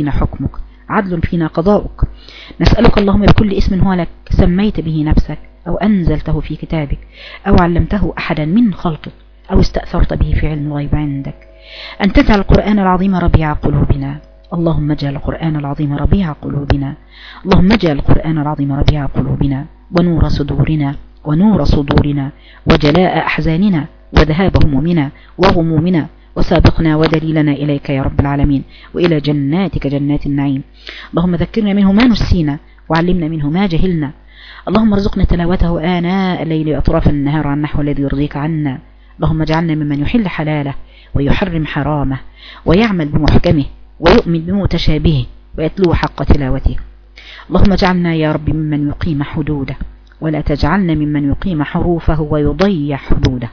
فينا حكمك عدل فينا قضاؤك. نسألك اللهم بكل اسم هو لك سميت به نفسك أو أنزلته في كتابك أو علمته أحدا من خلقك أو استأثرت به في علم الغيب عندك. أن تجعل القرآن العظيم ربيع قلوبنا. اللهم اجعل القرآن العظيم ربيع قلوبنا. اللهم اجعل القرآن العظيم ربيع قلوبنا ونور صدورنا ونور صدورنا وجلاء أحزاننا وذهاب همومنا وغمومنا وسابقنا ودليلنا إليك يا رب العالمين. وإلى جناتك جنات النعيم. اللهم ذكرنا منه ما نسينا وعلمنا منه ما جهلنا. اللهم ارزقنا تلاوته آناء الليل وأطراف النهار عن نحو الذي يرضيك عنا. اللهم اجعلنا ممن يحل حلاله ويحرم حرامه ويعمل بمحكمه ويؤمن بمتشابهه ويتلو حق تلاوته. اللهم اجعلنا يا رب ممن يقيم حدوده ولا تجعلنا ممن يقيم حروفه ويضيع حدوده.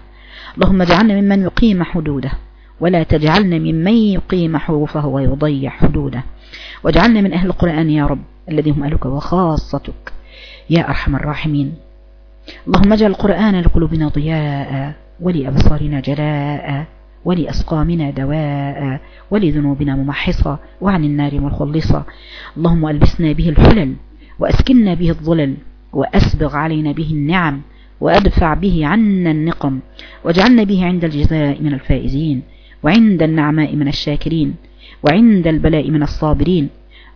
اللهم اجعلنا ممن يقيم حدوده ولا تجعلنا ممن يقيم حروفه ويضيع حدوده. واجعلنا من أهل القرآن يا رب الذي هم أهلك وخاصتك يا أرحم الراحمين. اللهم اجعل القرآن لقلوبنا ضياء ولأبصارنا جلاء ولأسقامنا دواء ولذنوبنا ممحصة وعن النار مخلصة. اللهم ألبسنا به الحلل وأسكننا به الظلل وأسبغ علينا به النعم وأدفع به عنا النقم واجعلنا به عند الجزاء من الفائزين. وعند النعماء من الشاكرين وعند البلاء من الصابرين.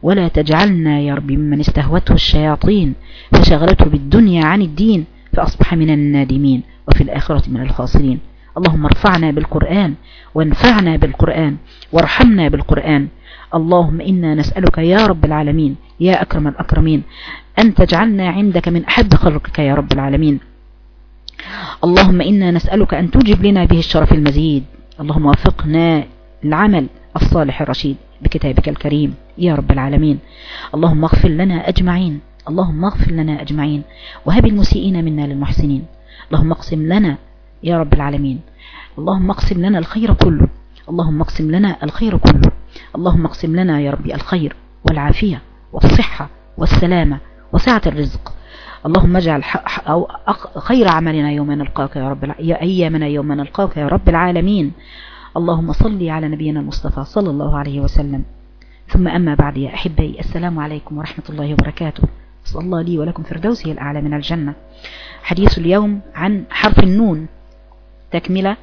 ولا تجعلنا يا رب ممن استهوته الشياطين فشغلته بالدنيا عن الدين فأصبح من النادمين وفي الآخرة من الخاسرين. اللهم ارفعنا بالقرآن وانفعنا بالقرآن وارحمنا بالقرآن. اللهم إنا نسألك يا رب العالمين يا أكرم الأكرمين أن تجعلنا عندك من أحب خلقك يا رب العالمين. اللهم إنا نسألك أن توجب لنا به الشرف المزيد. اللهم وفقنا العمل الصالح الرشيد بكتابك الكريم يا رب العالمين. اللهم اغفر لنا أجمعين اللهم اغفر لنا أجمعين. وهب المسيئين منا للمحسنين. اللهم اقسم لنا يا رب العالمين. اللهم اقسم لنا الخير كله. اللهم اقسم لنا الخير كله. اللهم اقسم لنا يا ربي الخير والعافية والصحة والسلامة وسعة الرزق. اللهم اجعل أو خير عملنا يوم نلقاك يا رب يا أيامنا يوم نلقاك يا رب العالمين. اللهم صل على نبينا المصطفى صلى الله عليه وسلم. ثم أما بعد يا أحبي السلام عليكم ورحمة الله وبركاته. صلى الله لي ولكم فردوسه الأعلى من الجنة. حديث اليوم عن حرف النون تكملة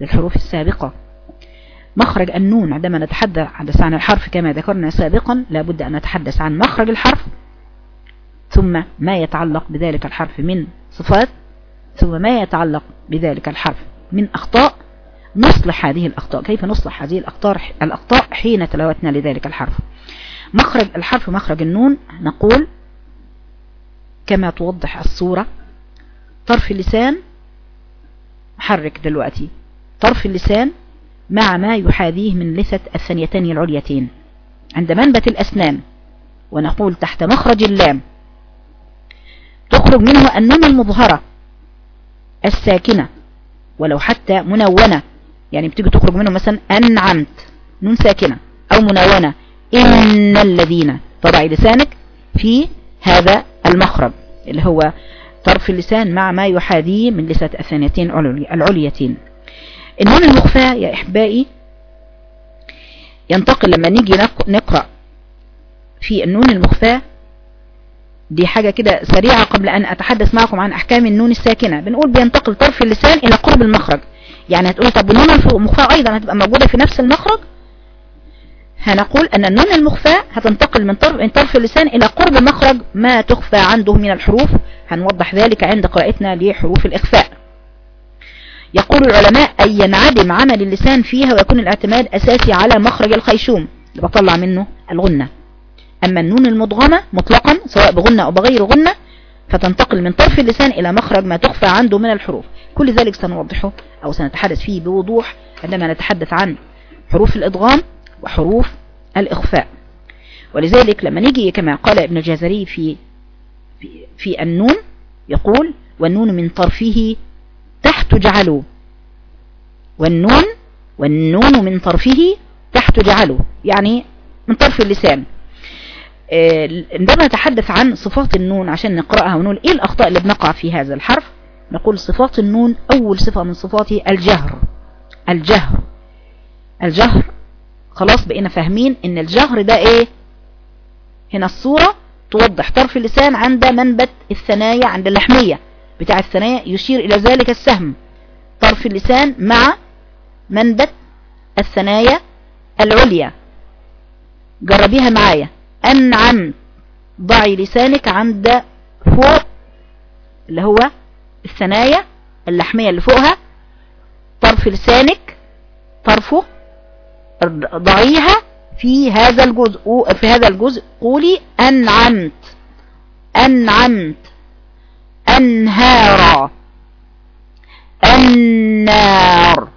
للحروف السابقة. مخرج النون عندما نتحدث عن الحرف كما ذكرنا سابقا لابد أن نتحدث عن مخرج الحرف. ثم ما يتعلق بذلك الحرف من صفات ثم ما يتعلق بذلك الحرف من أخطاء نصلح هذه الأخطاء. كيف نصلح هذه الأخطاء, حين تلاوتنا لذلك الحرف. مخرج الحرف مخرج النون نقول كما توضح الصورة طرف اللسان حرك دلوقتي طرف اللسان مع ما يحاذيه من لثة الثانيتين العليتين. عند منبت الأسنان ونقول تحت مخرج اللام تخرج منه النون المظهرة الساكنة ولو حتى منونة. يعني بتيجي تخرج منه مثلا أنعمت نون ساكنة أو منونة. إن انت تضع لسانك في هذا المخرج اللي هو طرف اللسان مع ما يحاذيه من لثة الثنيتين العليتين. النون المخفاة يا أحبائي ينتقل لما نيجي نقرأ في النون المخفاة دي حاجة كده سريعة قبل أن أتحدث معكم عن أحكام النون الساكنة. بنقول بينتقل طرف اللسان إلى قرب المخرج. يعني هتقول طب النون المخفاة أيضا هتبقى موجودة في نفس المخرج؟ هنقول أن النون المخفاة هتنتقل من طرف, من طرف اللسان إلى قرب مخرج ما تخفى عنده من الحروف؟ هنوضح ذلك عند قراءتنا لحروف الإخفاء. يقول العلماء أن ينعدم عمل اللسان فيها ويكون الاعتماد أساسي على مخرج الخيشوم. اللي بطلع منه الغنة. أما النون المضغمة مطلقا سواء بغنة أو بغير غنة فتنتقل من طرف اللسان إلى مخرج ما تخفى عنده من الحروف. كل ذلك سنوضحه أو سنتحدث فيه بوضوح عندما نتحدث عن حروف الإدغام وحروف الإخفاء. ولذلك لما نيجي كما قال ابن الجزري في في, النون يقول والنون من طرفه تحت اجعلوا والنون والنون من طرفه تحت اجعلوا يعني من طرف اللسان. آه، عندما نتحدث عن صفات النون عشان نقرأها ونقول إيه الأخطاء اللي بنقع في هذا الحرف نقول صفات النون أول صفة من صفاته الجهر. الجهر. الجهر. خلاص بقينا فاهمين إن الجهر ده إيه؟ هنا الصورة توضح. طرف اللسان عند منبت الثنايا عند اللحمية بتاع الثنايا يشير إلى ذلك السهم. طرف اللسان مع منبت الثنايا العليا. جربيها معايا. انعم ضعي لسانك عند فوق اللي هو الثنايا اللحمية اللي فوقها طرف لسانك طرفه ضعيها في هذا الجزء في هذا الجزء. قولي أنعمت أنعمت أنهارا النار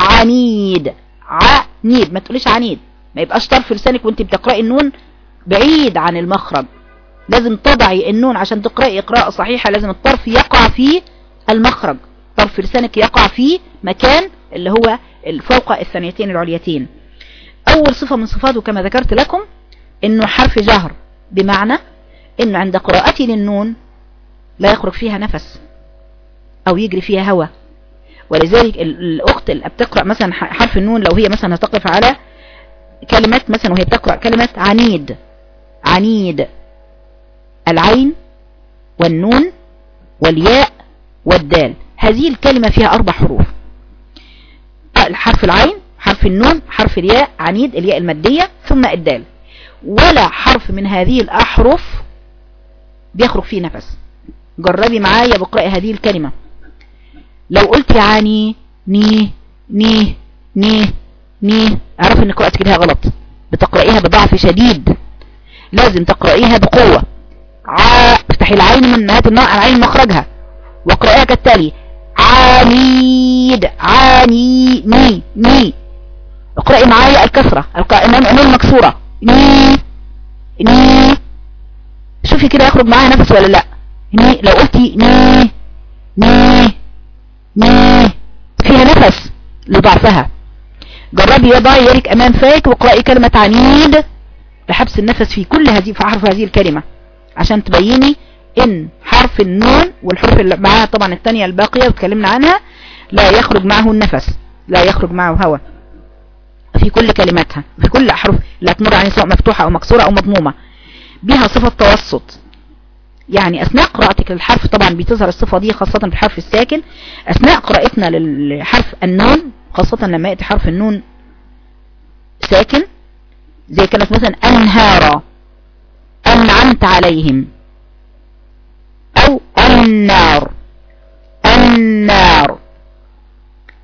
عنيد عنيد. ما تقوليش عنيد. ما يبقاش طرف لسانك وانت بتقرأي النون بعيد عن المخرج. لازم تضعي النون عشان تقرأي قراءة صحيحة لازم الطرف يقع في المخرج. طرف لسانك يقع في مكان اللي هو فوق الثانيتين العليتين. أول صفة من صفاته كما ذكرت لكم إنه حرف جهر بمعنى إنه عند قراءتي للنون لا يخرج فيها نفس أو يجري فيها هواء ولذلك الأخت اللي بتقرأ مثلا حرف النون لو هي مثلا هتقف على كلمات مثلا وهي بتقرأ كلمة عنيد عنيد. العين والنون والياء والدال. هذه الكلمة فيها أربع حروف. حرف العين حرف النون حرف الياء عنيد الياء المادية ثم الدال. ولا حرف من هذه الأحرف بيخرج فيه نفس. جربي معايا بقرأ هذه الكلمة. لو قلت يعني ني ني ني ني أعرف إن قراءتك لها غلط. بتقرأيها بضعف شديد. لازم تقرأيها بقوة. ع افتحي العين من نهاية العين مخرجها. واقرأيها كالتالي. عنيد عاني. ني ني اقرأي معايا الكسرة. النون مكسورة. ني ني شوفي كده يخرج معاها نفس ولا لأ. ني لو قلتي ني ني ني فيها نفس لضعفها. جربي يضعي يدك أمام فاك واقرأي كلمة عنيد لحبس النفس في كل هذه في حرف هذه الكلمة عشان تبيني إن حرف النون والحروف اللي معاها طبعا الثانية الباقية وتكلمنا عنها لا يخرج معه النفس لا يخرج معه هواء في كل كلماتها في كل احرف لا تمر عليه سواء مفتوحة أو مكسورة أو مضمومة بها صفة توسط. يعني أثناء قراءتك للحرف طبعا بتظهر الصفة دي خاصة في الحرف الساكن. أثناء قراءتنا للحرف النون خاصة لما يأتي حرف النون ساكن زي كانت مثلا انهارا أنعمت عليهم أو النار النار.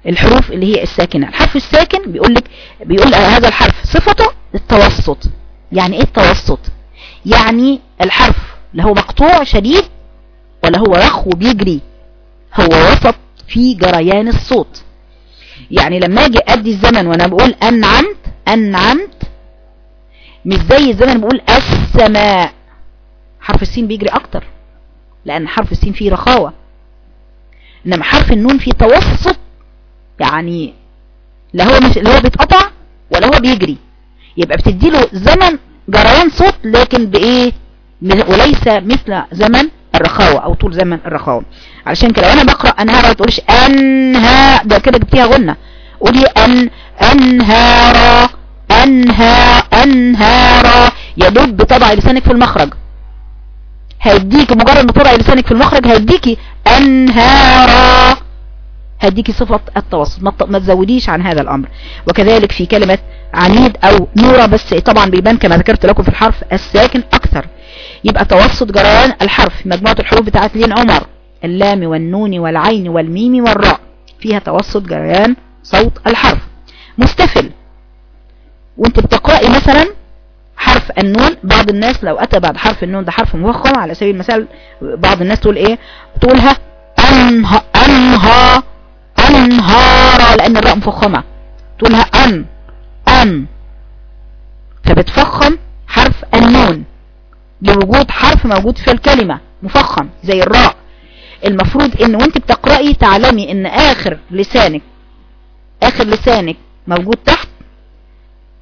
الحروف اللي هي الساكنة. الحرف الساكن بيقول لك بيقول هذا الحرف صفته التوسط. يعني إيه التوسط؟ يعني الحرف لا هو مقطوع شديد ولا هو رخو بيجري. هو وسط في جريان الصوت. يعني لما أجي ادي الزمن وأنا بقول انعمت انعمت مش زي الزمن بقول السماء. حرف السين بيجري أكتر لأن حرف السين فيه رخاوة. انما حرف النون فيه توسط. يعني لا هو مش اللي هو بيتقطع ولا هو بيجري. يبقى بتديله زمن جريان صوت لكن بإيه؟ وليس مثل زمن الرخاوة أو طول زمن الرخاوة. علشان كده وأنا بقرأ أنهار ما تقولش انها ده كده جبتيها غنة. قولي ان انهارا انها انهارا يا دوب بتضع لسانك في المخرج. هيديكي مجرد ما تضعي لسانك في المخرج هيديكي انهارا هديكي صفة التوسط. ما تزوديش عن هذا الأمر. وكذلك في كلمة عنيد أو نورة بس طبعا بيبان كما ذكرت لكم في الحرف الساكن أكثر. يبقى توسط جريان الحرف مجموعة الحروف بتاعت لين عمر اللام والنون والعين والميم والراء فيها توسط جريان صوت الحرف. مستفل. وانت بتقرأي مثلا حرف النون بعض الناس لو أتى بعد حرف النون ده حرف مفخم على سبيل المثال بعض الناس تقول إيه؟ تقولها انها انها أنهار لأن الراء مفخمة. تقولها ان أن. فبتفخم حرف النون. لوجود حرف موجود في الكلمة مفخم زي الراء. المفروض إن وأنت بتقرأي تعلمي إن آخر لسانك آخر لسانك موجود تحت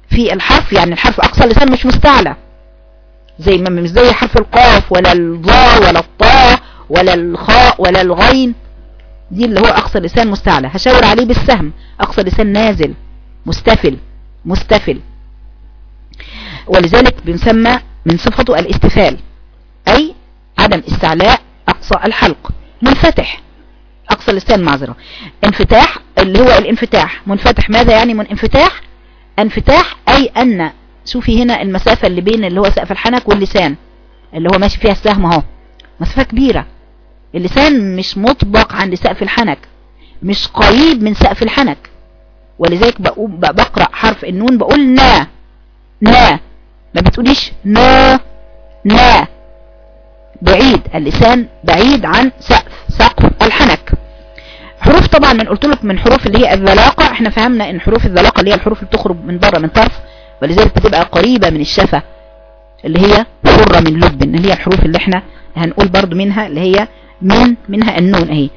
في الحرف يعني الحرف أقصى اللسان مش مستعلى. زي ما مش زي حرف القاف ولا الضاء ولا الطاء ولا الخاء ولا الغين. دي اللي هو أقصى لسان مستعلى. هشاور عليه بالسهم. أقصى لسان نازل مستفل مستفل. ولذلك بنسمى من صفته الاستفال أي عدم استعلاء أقصى الحلق منفتح أقصى اللسان معذرة. انفتاح اللي هو الانفتاح. منفتح ماذا يعني من انفتاح انفتاح أي أن شوفي هنا المسافة اللي بين اللي هو سقف الحنك واللسان اللي هو ماشي فيها السهم أهو. مسافة كبيرة. اللسان مش مطبق عند سقف الحنك مش قريب من سقف الحنك. ولذلك بقرأ حرف النون بقول نا نا. ما بتقوليش نا نا بعيد اللسان بعيد عن سقف سقف الحنك. حروف طبعا من قلت لك من حروف اللي هي الذلاقة إحنا فهمنا إن حروف الذلاقة اللي هي الحروف اللي بتخرج من بره من طرف ولذلك بتبقى قريبة من الشفة اللي هي حرة من لب اللي هي الحروف اللي إحنا هنقول برضو منها اللي هي من منها النون أهي.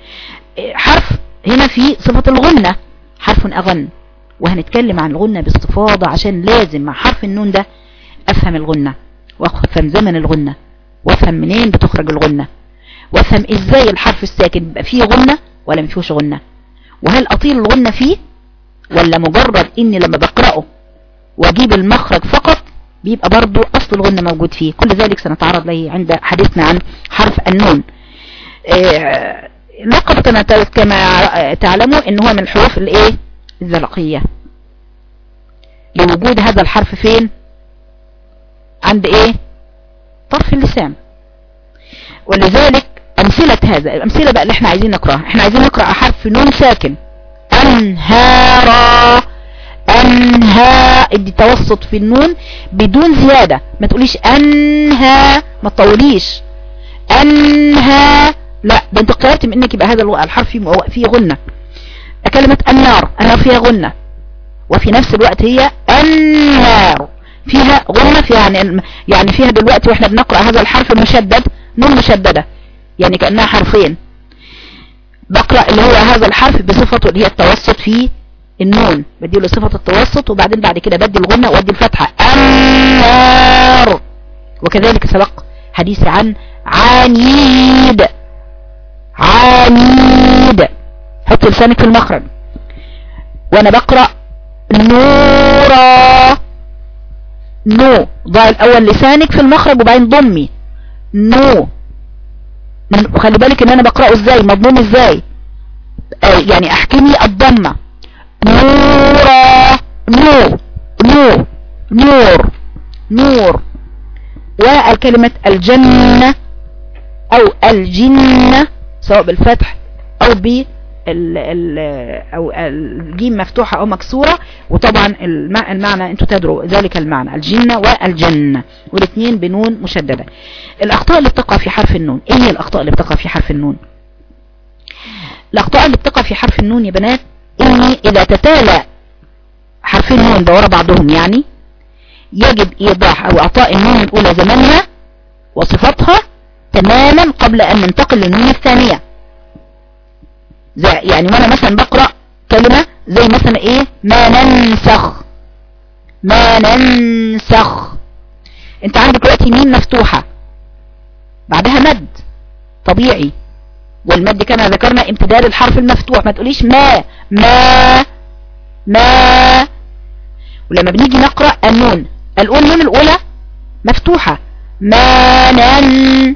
حرف هنا في صفة الغنة حرف أغن. وهنتكلم عن الغنة باستفاضة عشان لازم مع حرف النون ده أفهم الغنة وأفهم زمن الغنة وأفهم منين بتخرج الغنة وأفهم إزاي الحرف الساكن بيبقى فيه غنة ولا مفيهوش غنة وهل أطيل الغنة فيه ولا مجرد إني لما بقرأه وأجيب المخرج فقط بيبقى برضو أصل الغنة موجود فيه. كل ذلك سنتعرض له عند حديثنا عن حرف النون. إيه لقب كما تعلموا إن هو من الحروف الإيه؟ الزلقية لوجود هذا الحرف فين؟ عند إيه؟ طرف اللسان. ولذلك أمثلة هذا الأمثلة بقى اللي إحنا عايزين نقرأها. إحنا عايزين نقرأ حرف نون ساكن. انهارا انها ادي توسط في النون بدون زيادة. ما تقوليش انها ما تطوليش. انها لا ده أنت قررت من إنك يبقى هذا الحرف فيه غنة. كلمة النار النار فيها غنة. وفي نفس الوقت هي النار فيها فيها يعني, يعني فيها دلوقتي وإحنا بنقرأ هذا الحرف المشدد نون مشددة يعني كأنها حرفين. بقرأ اللي هو هذا الحرف بصفته اللي هي التوسط في النون. بدي له صفة التوسط وبعدين بعد كده بدي الغنة وأدي الفتحة. النار وكذلك سبق حديث عن عنيد. عنيد. حط لسانك في المخرج. وأنا بقرأ نورا نو. ضع الأول لسانك في المخرج وبعدين ضمي. نو. وخلي بالك إن أنا بقرأه إزاي؟ مضموم إزاي؟ آه يعني احكمي الضمة. نورا نو نو نور. نور. والكلمة الجنة أو الجنة سواء بالفتح أو ب أو الجيم مفتوحة أو مكسورة وطبعا المعنى أنتوا تدروا ذلك المعنى الجنة والجنة والاثنين بنون مشددة. الأخطاء اللي بتقع في حرف النون إيه هي الأخطاء اللي بتقع في حرف النون؟ الأخطاء اللي بتقع في حرف النون يا بنات إني إذا تتالى حرفين نون ده ورا بعضهم يعني يجب إيضاح أو إعطاء النون الأولى زمنها وصفتها تماما قبل أن ننتقل للنون الثانية. يعني وأنا مثلا بقرأ كلمة زي مثلا إيه؟ ما ننسخ. ما ننسخ. أنت عندك دلوقتي مين مفتوحة. بعدها مد. طبيعي. والمد كما ذكرنا امتداد الحرف المفتوح. ما تقوليش ما. ما. ما. ولما بنيجي نقرأ النون. النون الأولى مفتوحة. ما نن.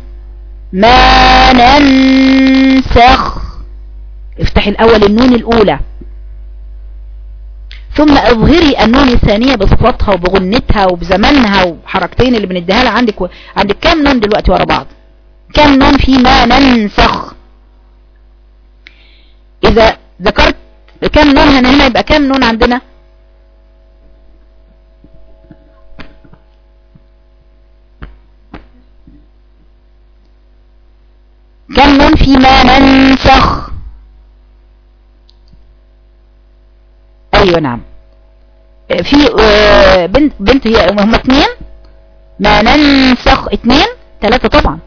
ما ننسخ. افتح الأول النون الأولى. ثم أظهري النون الثانية بصفاتها وبغنتها وبزمنها وحركتين اللي بنديها لها. عندك و... عندك كام نون دلوقتي ورا بعض؟ كام نون في ما ننسخ؟ إذا ذكرت كام نون هنا هنا يبقى كام نون عندنا؟ كم نون فيما ننسخ؟ أيوه نعم. في بنت بنت هي هم اثنين. ما ننسخ اثنين ثلاثة طبعا.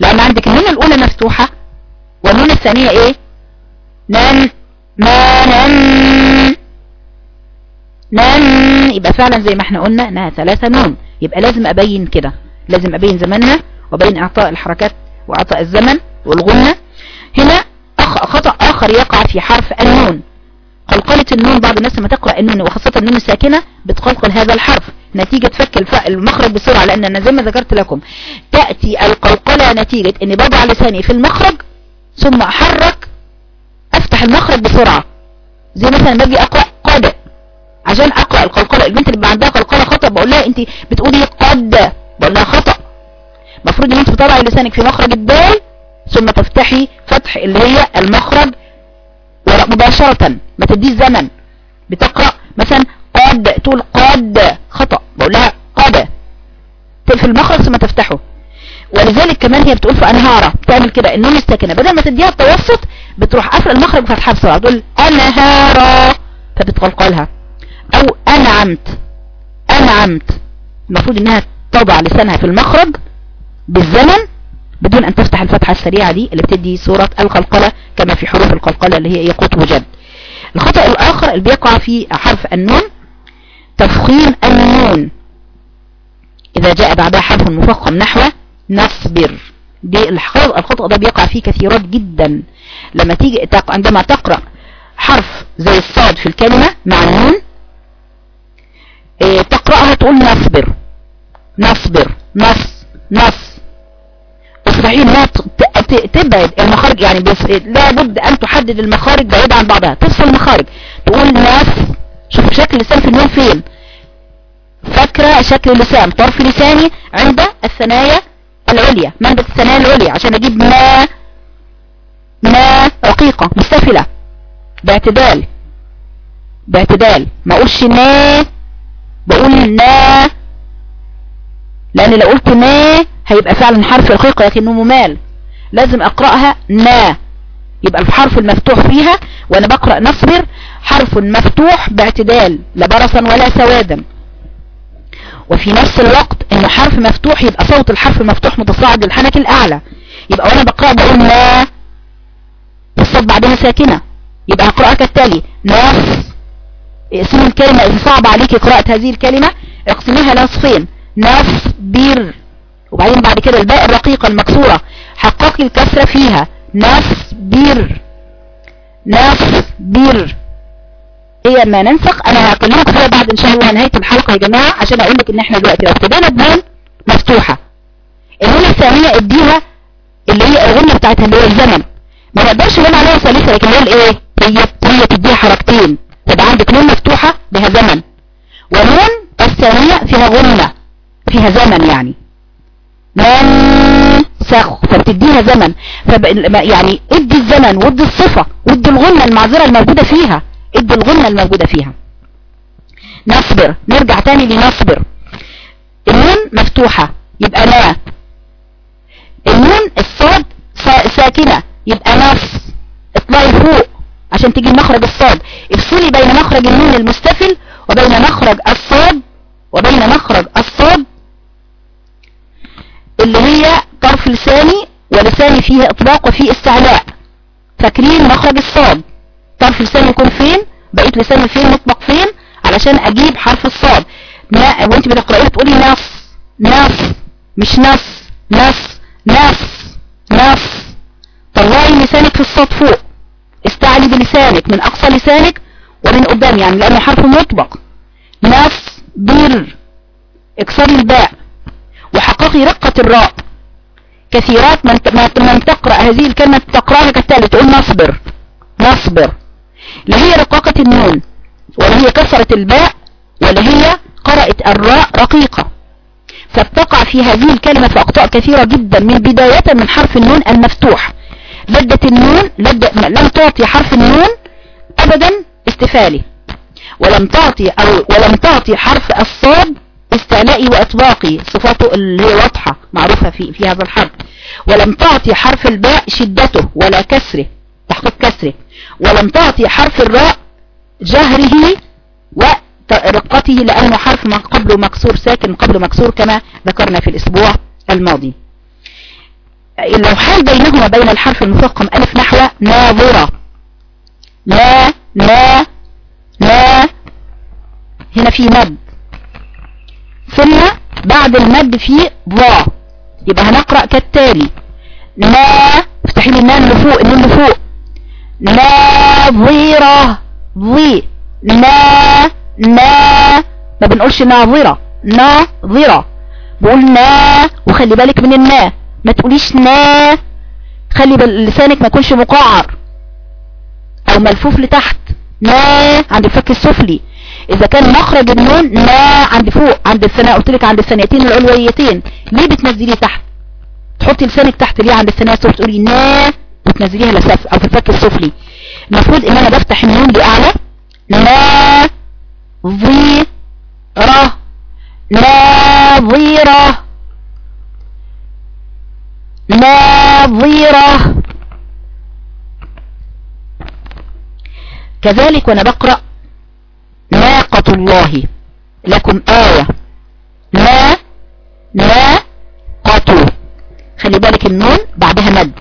لأن عندك النون الأولى مفتوحة والنون الثانية إيه؟ نن ما نن نن. يبقى فعلا زي ما إحنا قلنا إنها ثلاثة نون. يبقى لازم أبين كده. لازم أبين زمانها وبين إعطاء الحركات وإعطاء الزمن والغنة هنا خطأ آخر يقع في حرف النون. قلقلة النون بعض الناس لما تقرأ النون وخاصة النون الساكنة بتقلقل هذا الحرف. نتيجة فك المخرج بسرعة لأن أنا زي ما ذكرت لكم. تأتي القلقلة نتيجة أني بضع لساني في المخرج ثم أحرك أفتح المخرج بسرعة. زي مثلا ما أجي أقرأ قد. عشان أقرأ القلقلة البنت اللي عندها قلقلة خطأ بقول لها أنت بتقولي قد. بقول لها خطأ. المفروض إن أنت بتضعي لسانك في مخرج الدال ثم تفتحي فتح اللي هي المخرج مباشرة. ما تديش زمن. بتقرأ مثلا قد تقول قد خطأ. بقول لها قد في المخرج ثم تفتحه. ولذلك كمان هي بتقول في أنهارة. بتعمل كده. النون الساكنة بدل ما تديها التوسط بتروح قافلة المخرج وفتحها بسرعة. تقول أنهارة. فبتقلقلها أو أنعمت. أنعمت. المفروض إنها تضع لسانها في المخرج بالزمن بدون أن تفتح الفتحة السريعة دي اللي بتدي صورة القلقلة كما في حروف القلقلة اللي هي يقوت وجد. الخطأ الآخر اللي بيقع في حرف النون تفخيم النون. إذا جاء بعدها حرف مفخم نحو نصبر. دي الخطأ ده بيقع فيه كثيرات جدا. لما تيجي عندما تقرأ حرف زي الصاد في الكلمة مع النون إيه، تقرأها تقول نصبر. نصبر. نص. نص. تستحيل انها تبعد المخارج يعني بس لابد أن تحدد المخارج بعيدة عن بعضها. تفصل المخارج. تقول ناس شوف شكل اللسان في النون فين. فاكرة شكل اللسان. طرف لساني عند الثنايا العليا. منبت الثنايا العليا. عشان أجيب ما ما رقيقة. مستفلة. باعتدال. باعتدال. ما أقولش ما. بقول نا لأن لو قلت ما هيبقى فعلا حرف رقيق لكنه ممال. لازم أقرأها نا. يبقى الحرف المفتوح فيها وأنا بقرأ نصبر حرف مفتوح باعتدال لا برصا ولا سوادا. وفي نفس الوقت انه حرف مفتوح يبقى صوت الحرف المفتوح متصاعد للحنك الأعلى. يبقى وأنا بقرأ بقول نا. الصوت بعدها ساكنة. يبقى هقرأها كالتالي نص. اسم الكلمة إذا صعب عليك قراءة هذه الكلمة اقسميها نصفين. نصبر. وبعدين بعد كده الباء الرقيقة المكسورة. حققي الكسرة فيها. نصبر. نصبر. هي ما ننسق أنا هكلمكم فيها بعد إن شاء الله نهاية الحلقة يا جماعة عشان أقول لك إن إحنا دلوقتي لو ابتدينا بنون مفتوحة. النون الثانية اديها اللي هي الغنة بتاعتها اللي هو الزمن. ما نقدرش نقول عليها ثالثة لكن هي الايه هي هي تديها حركتين. تبقى عندك نون مفتوحة بها زمن ونون الثانية فيها غنة فيها زمن يعني. منسخ فبتديها زمن. فب... يعني ادي الزمن وادي الصفة وادي الغنة المعذرة الموجودة فيها. ادي الغنة الموجودة فيها. نصبر. نرجع تاني لنصبر. النون مفتوحة يبقى لا. النون الصاد ساكنة يبقى نص. اطلعي فوق عشان تيجي مخرج الصاد. افصلي بين مخرج النون المستفل وبين مخرج الصاد وبين مخرج الصاد اللي هي طرف لساني ولساني فيه إطلاق وفيه استعلاء. فاكرين مخرج الصاد. طرف لساني يكون فين؟ بقيت لساني فين؟ مطبق فين؟ علشان أجيب حرف الصاد. وانت بتقرأيه تقولي نص نص مش نص نص نص نص. طلعي لسانك في الصاد فوق. استعلي بلسانك من أقصى لسانك ومن قدام يعني لأنه حرف مطبق نص بر اكسري الباء. وحققي رقة الراء. كثيرات من, من تقرأ هذه الكلمة تقرأها كالتالي تقول نصبر نصبر لا هي رققت النون ولا هي كسرت الباء ولا هي قرأت الراء رقيقة. فبتقع في هذه الكلمة في أخطاء كثيرة جدا من بداية من حرف النون المفتوح. لا أدت النون لا أدت لم تعطي حرف النون أبدا استفالي. ولم تعطي أو ولم تعطي حرف الصاد استعلائي واطباقي صفاته اللي هي واضحة معروفة في, في هذا الحرف. ولم تعطي حرف الباء شدته ولا كسره تحقيق كسره. ولم تعطي حرف الراء جهره ورقته لأنه حرف من قبله مكسور ساكن قبله مكسور كما ذكرنا في الأسبوع الماضي. لو حال بينهما بين الحرف المفخم ألف نحو ناظرة. لا لا لا. هنا في مد. ثم بعد المد في ضا يبقى هنقرأ كالتالي. لا افتحي لي النون لفوق النون لفوق ناظرة ضي نا نا ما بنقولش ناظرة. ناظرة. بقول نا وخلي بالك من النا. ما تقوليش نا خلي لسانك ما يكونش مقعر. أو ملفوف لتحت. نا عند الفك السفلي. إذا كان مخرج النون نا عند فوق عند الثناء قلت لك عند الثانيتين العلويتين. ليه بتنزليه تحت؟ تحطي لسانك تحت ليه عند الثناء السفلي؟ تقولي نا وتنزليها لسف أو في الفك السفلي. المفروض إن أنا بفتح النون لاعلى نا ظي ره ناظرة ناظرة كذلك وأنا بقرأ الله. لكم آية. نا ناقة خلي بالك النون بعدها مد.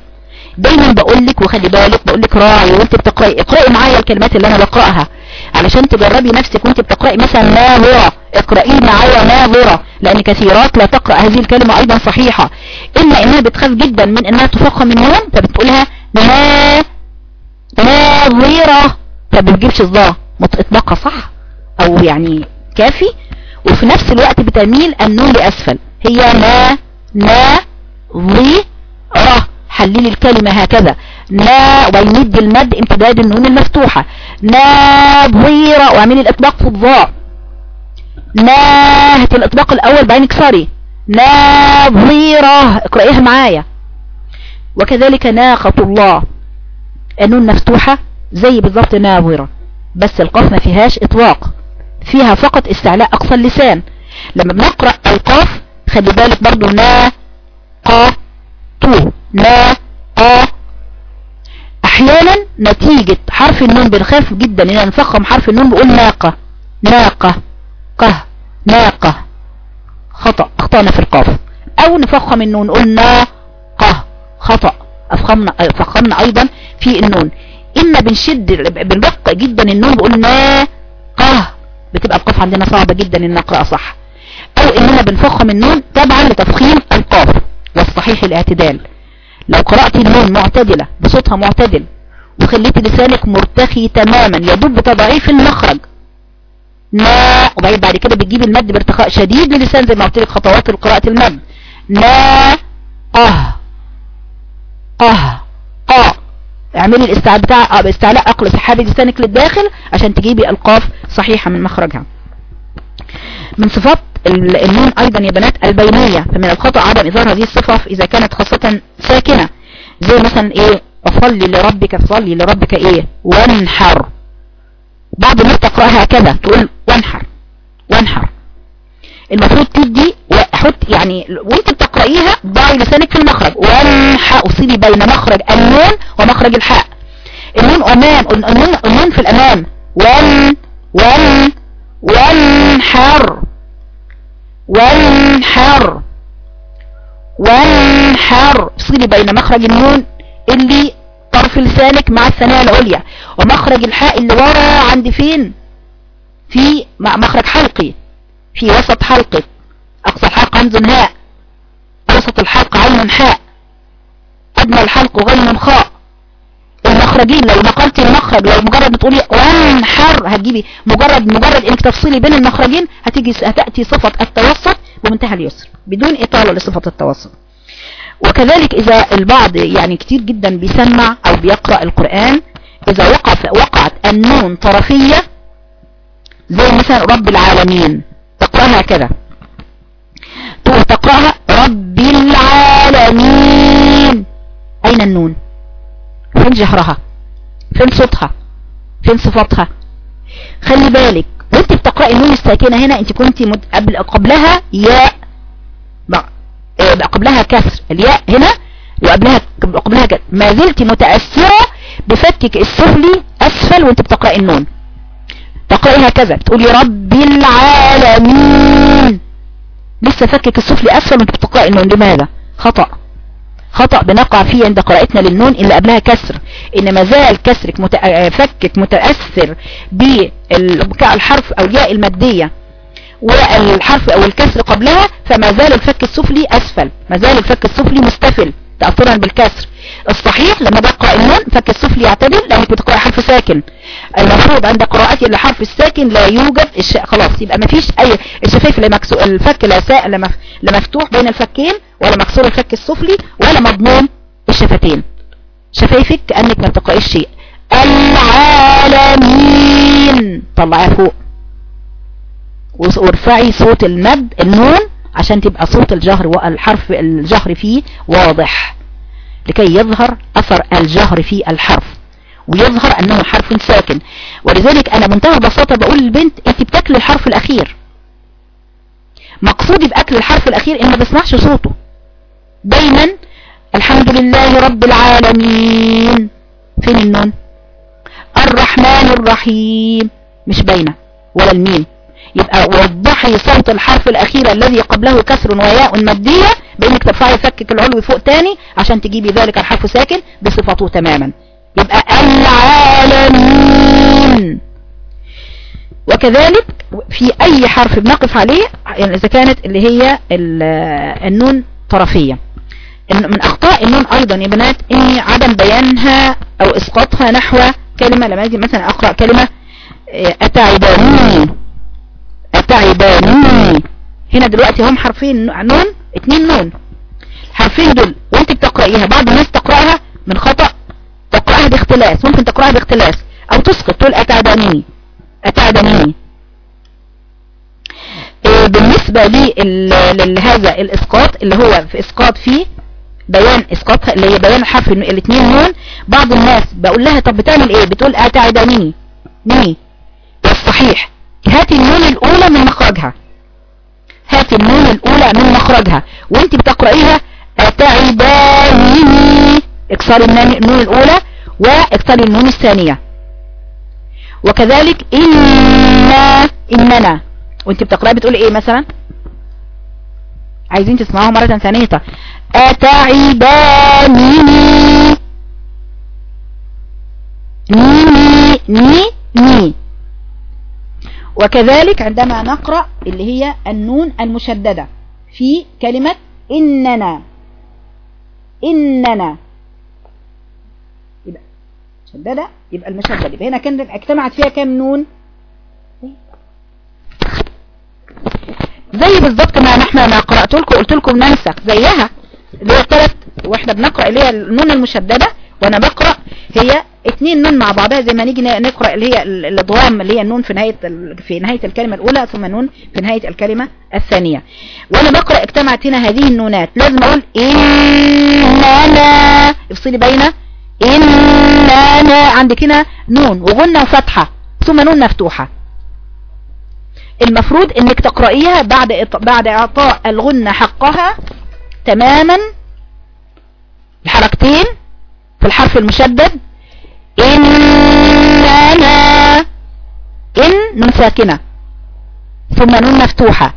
دايما بقول لك وخلي بالك بقول لك راعي وانت بتقرأي. اقرأي معايا الكلمات اللي أنا بقرأها. علشان تجربي نفسك وانت بتقرأي مثلا ناظرة اقرأي معايا ناظرة لأن كثيرات لا تقرأ هذه الكلمة أيضا صحيحة. الا إنها بتخاف جدا من إنها تفخم النون فبتقولها نا ناظرة فبتجيبش الظا اطباقها صح. أو يعني كافي وفي نفس الوقت بتميل النون لأسفل. هي نا نا ظي ره حللي الكلمة هكذا. نا ويمد المد امتداد النون المفتوحة. ناظرة واعملي الاطباق في الظاء. نا هات الاطباق الأول بعدين اكسري ناظرة اقرأيها معايا. وكذلك ناقة الله. النون مفتوحة زي بالضبط ناظرة بس القاف ما فيهاش اطباق فيها فقط استعلاء أقصى اللسان. لما بنقرأ القاف خلي بالك برضو نا قا تو نا قا. أحيانا نتيجة حرف النون بنخاف جدا إن نفخم حرف النون بقول ناقة ناقة قه ناقة. خطأ أخطأنا في القاف. أو نفخم النون نقول ناقة خطأ. أفخمنا فخمنا أيضا في النون. إما بنشد بنرق جدا النون بقول ناقة بتبقى القاف عندنا صعبة جدا ان نقرأ صح. أو اننا بنفخم النون تبعا لتفخيم القاف والصحيح الاعتدال. لو قرأت النون معتدلة بصوتها معتدل وخليت لسانك مرتخي تماما يدوب بتضعيف المخرج. نا وبعد بعد كده بتجيب المد بارتخاء شديد للسان زي ما قلت لك خطوات قراءة المد. نا أه. أه. اعملي الاستعلاء بتاع استعلاء أقل سحابي لسانك للداخل عشان تجيبي ألقاف صحيحة من مخرجها. من صفات النون أيضا يا بنات البينية فمن الخطأ عدم إظهار هذه الصفة إذا كانت خاصة ساكنة. زي مثلا إيه أصلي لربك صلي لربك إيه؟ وانحر. بعض الناس تقرأها هكذا تقول وانحر وانحر. المفروض تدي وحط يعني وانت بتقرأيها ضعي لسانك في المخرج. وانحر افصلي بين مخرج النون ومخرج الحاء. النون امام النون, النون في الأمام. وان وان وانحر وانحر وانحر افصلي بين مخرج النون اللي طرف لسانك مع الثنايا العليا. ومخرج الحاء اللي ورا عند فين؟ في مخرج حلقي. في وسط حلقك أقصى الحلق همز هاء وسط الحلق عين حاء. أدنى الحلق غين خاء. المخرجين لو نقلتي المخرج لو مجرد بتقولي وانحر هتجيبي مجرد مجرد إنك تفصلي بين المخرجين هتيجي هتأتي صفة التوسط بمنتهى اليسر بدون إطالة لصفة التوسط. وكذلك إذا البعض يعني كتير جدا بيسمع أو بيقرأ القرآن إذا وقف وقعت النون طرفية زي مثلا رب العالمين تقرأها كده. تقرأها رب العالمين. أين النون؟ فين جهرها؟ فين صوتها؟ فين صفاتها؟ خلي بالك وانت بتقرأي النون الساكنة هنا انت كنت قبل قبلها ياء. قبلها كسر. الياء هنا وقبلها قبلها كسر ما زلت متأثرة بفكك السفلي أسفل وانت بتقرأي النون. تقرأي هكذا تقولي رب العالمين. لسه فكك السفلي اسفل وانت بتقرأي النون. لماذا؟ خطأ. خطأ بنقع فيه عند قراءتنا للنون اللي قبلها كسر. ان ما زال كسرك متأ... فكك متأثر بالحرف أو الياء المدية والحرف أو الكسر قبلها فما زال الفك السفلي أسفل. ما زال الفك السفلي مستفل تأثرا بالكسر. الصحيح لما بقرأ النون فك السفلي يعتدل لأنك بتقرأ حرف ساكن. المفروض عند قراءتي لحرف الساكن لا يوجد الش... خلاص يبقى ما فيش أي الشفايف لا مكسو... الفك لا ساء لا, مف... لا مفتوح بين الفكين ولا مكسور الفك السفلي ولا مضموم الشفتين. شفايفك كأنك ما بتقرأيش شيء. العالمين! طلعيها فوق. وارفعي صوت المد النون عشان تبقى صوت الجهر والحرف الجهر فيه واضح. لكي يظهر أثر الجهر في الحرف. ويظهر أنه حرف ساكن. ولذلك أنا منتهى البساطة بقول للبنت أنت بتاكل الحرف الأخير. مقصودي بأكل الحرف الأخير إن ما بسمعش صوته. دايما الحمد لله رب العالمين. فين النون؟ الرحمن الرحيم. مش باينة. ولا الميم. يبقى وضحي صوت الحرف الأخير الذي قبله كسر وياء مادية. بانك ترفعي فكك العلوي فوق تاني عشان تجيبي ذلك الحرف ساكن بصفته تماما. يبقى العالمين وكذلك في أي حرف بنقف عليه يعني إذا كانت اللي هي النون طرفية. من أخطاء النون أيضا يا بنات اني عدم بيانها أو إسقاطها نحو كلمة لما أجي مثلا أقرأ كلمة اتعباني اتعباني هنا دلوقتي هم حرفين نون اتنين نون. الحرفين دول وأنت بتقرأيها بعض الناس تقرأها من خطأ تقرأها باختلاس ممكن تقرأها باختلاس أو تسقط تقول اتعباني اتعباني إيه بالنسبة لهذا الإسقاط اللي هو في إسقاط فيه بيان اسقاطها اللي هي بيان حرف الاثنين نون بعض الناس بقول لها طب بتعمل إيه؟ بتقول اتعدني ني الصحيح هاتي النون الأولى من مخرجها. هاتي النون الأولى من مخرجها. وأنت بتقرأيها أتعداني. اكسري النون الأولى. واكسري النون الثانية. وكذلك إنا إننا. وانت بتقرأي بتقولي إيه مثلا؟ عايزين تسمعوها مرة ثانية. أتعباني ني ني ني. وكذلك عندما نقرأ اللي هي النون المشددة في كلمة إننا. إننا. مشددة يبقى المشدد يبقى هنا كانت اجتمعت فيها كام نون؟ زي بالظبط ما إحنا ما قرأت لكم قلت لكم ننسخ زيها. اللي هي ثلاث وإحنا بنقرأ اللي هي النون المشددة وأنا بقرأ. هي اتنين نون مع بعضها زي ما نيجي نقرأ اللي هي الادغام اللي هي النون في نهاية في نهاية الكلمة الأولى ثم نون في نهاية الكلمة الثانية. وأنا بقرأ اجتمعت هنا هذه النونات. لازم أقول إننا افصلي بين اننا عندك هنا نون وغنة وفتحة ثم نون مفتوحة. المفروض إنك تقرأيها بعد بعد إعطاء الغنة حقها تماما. الحركتين في الحرف المشدد. إننا إن نون ساكنة. ثم نون مفتوحة.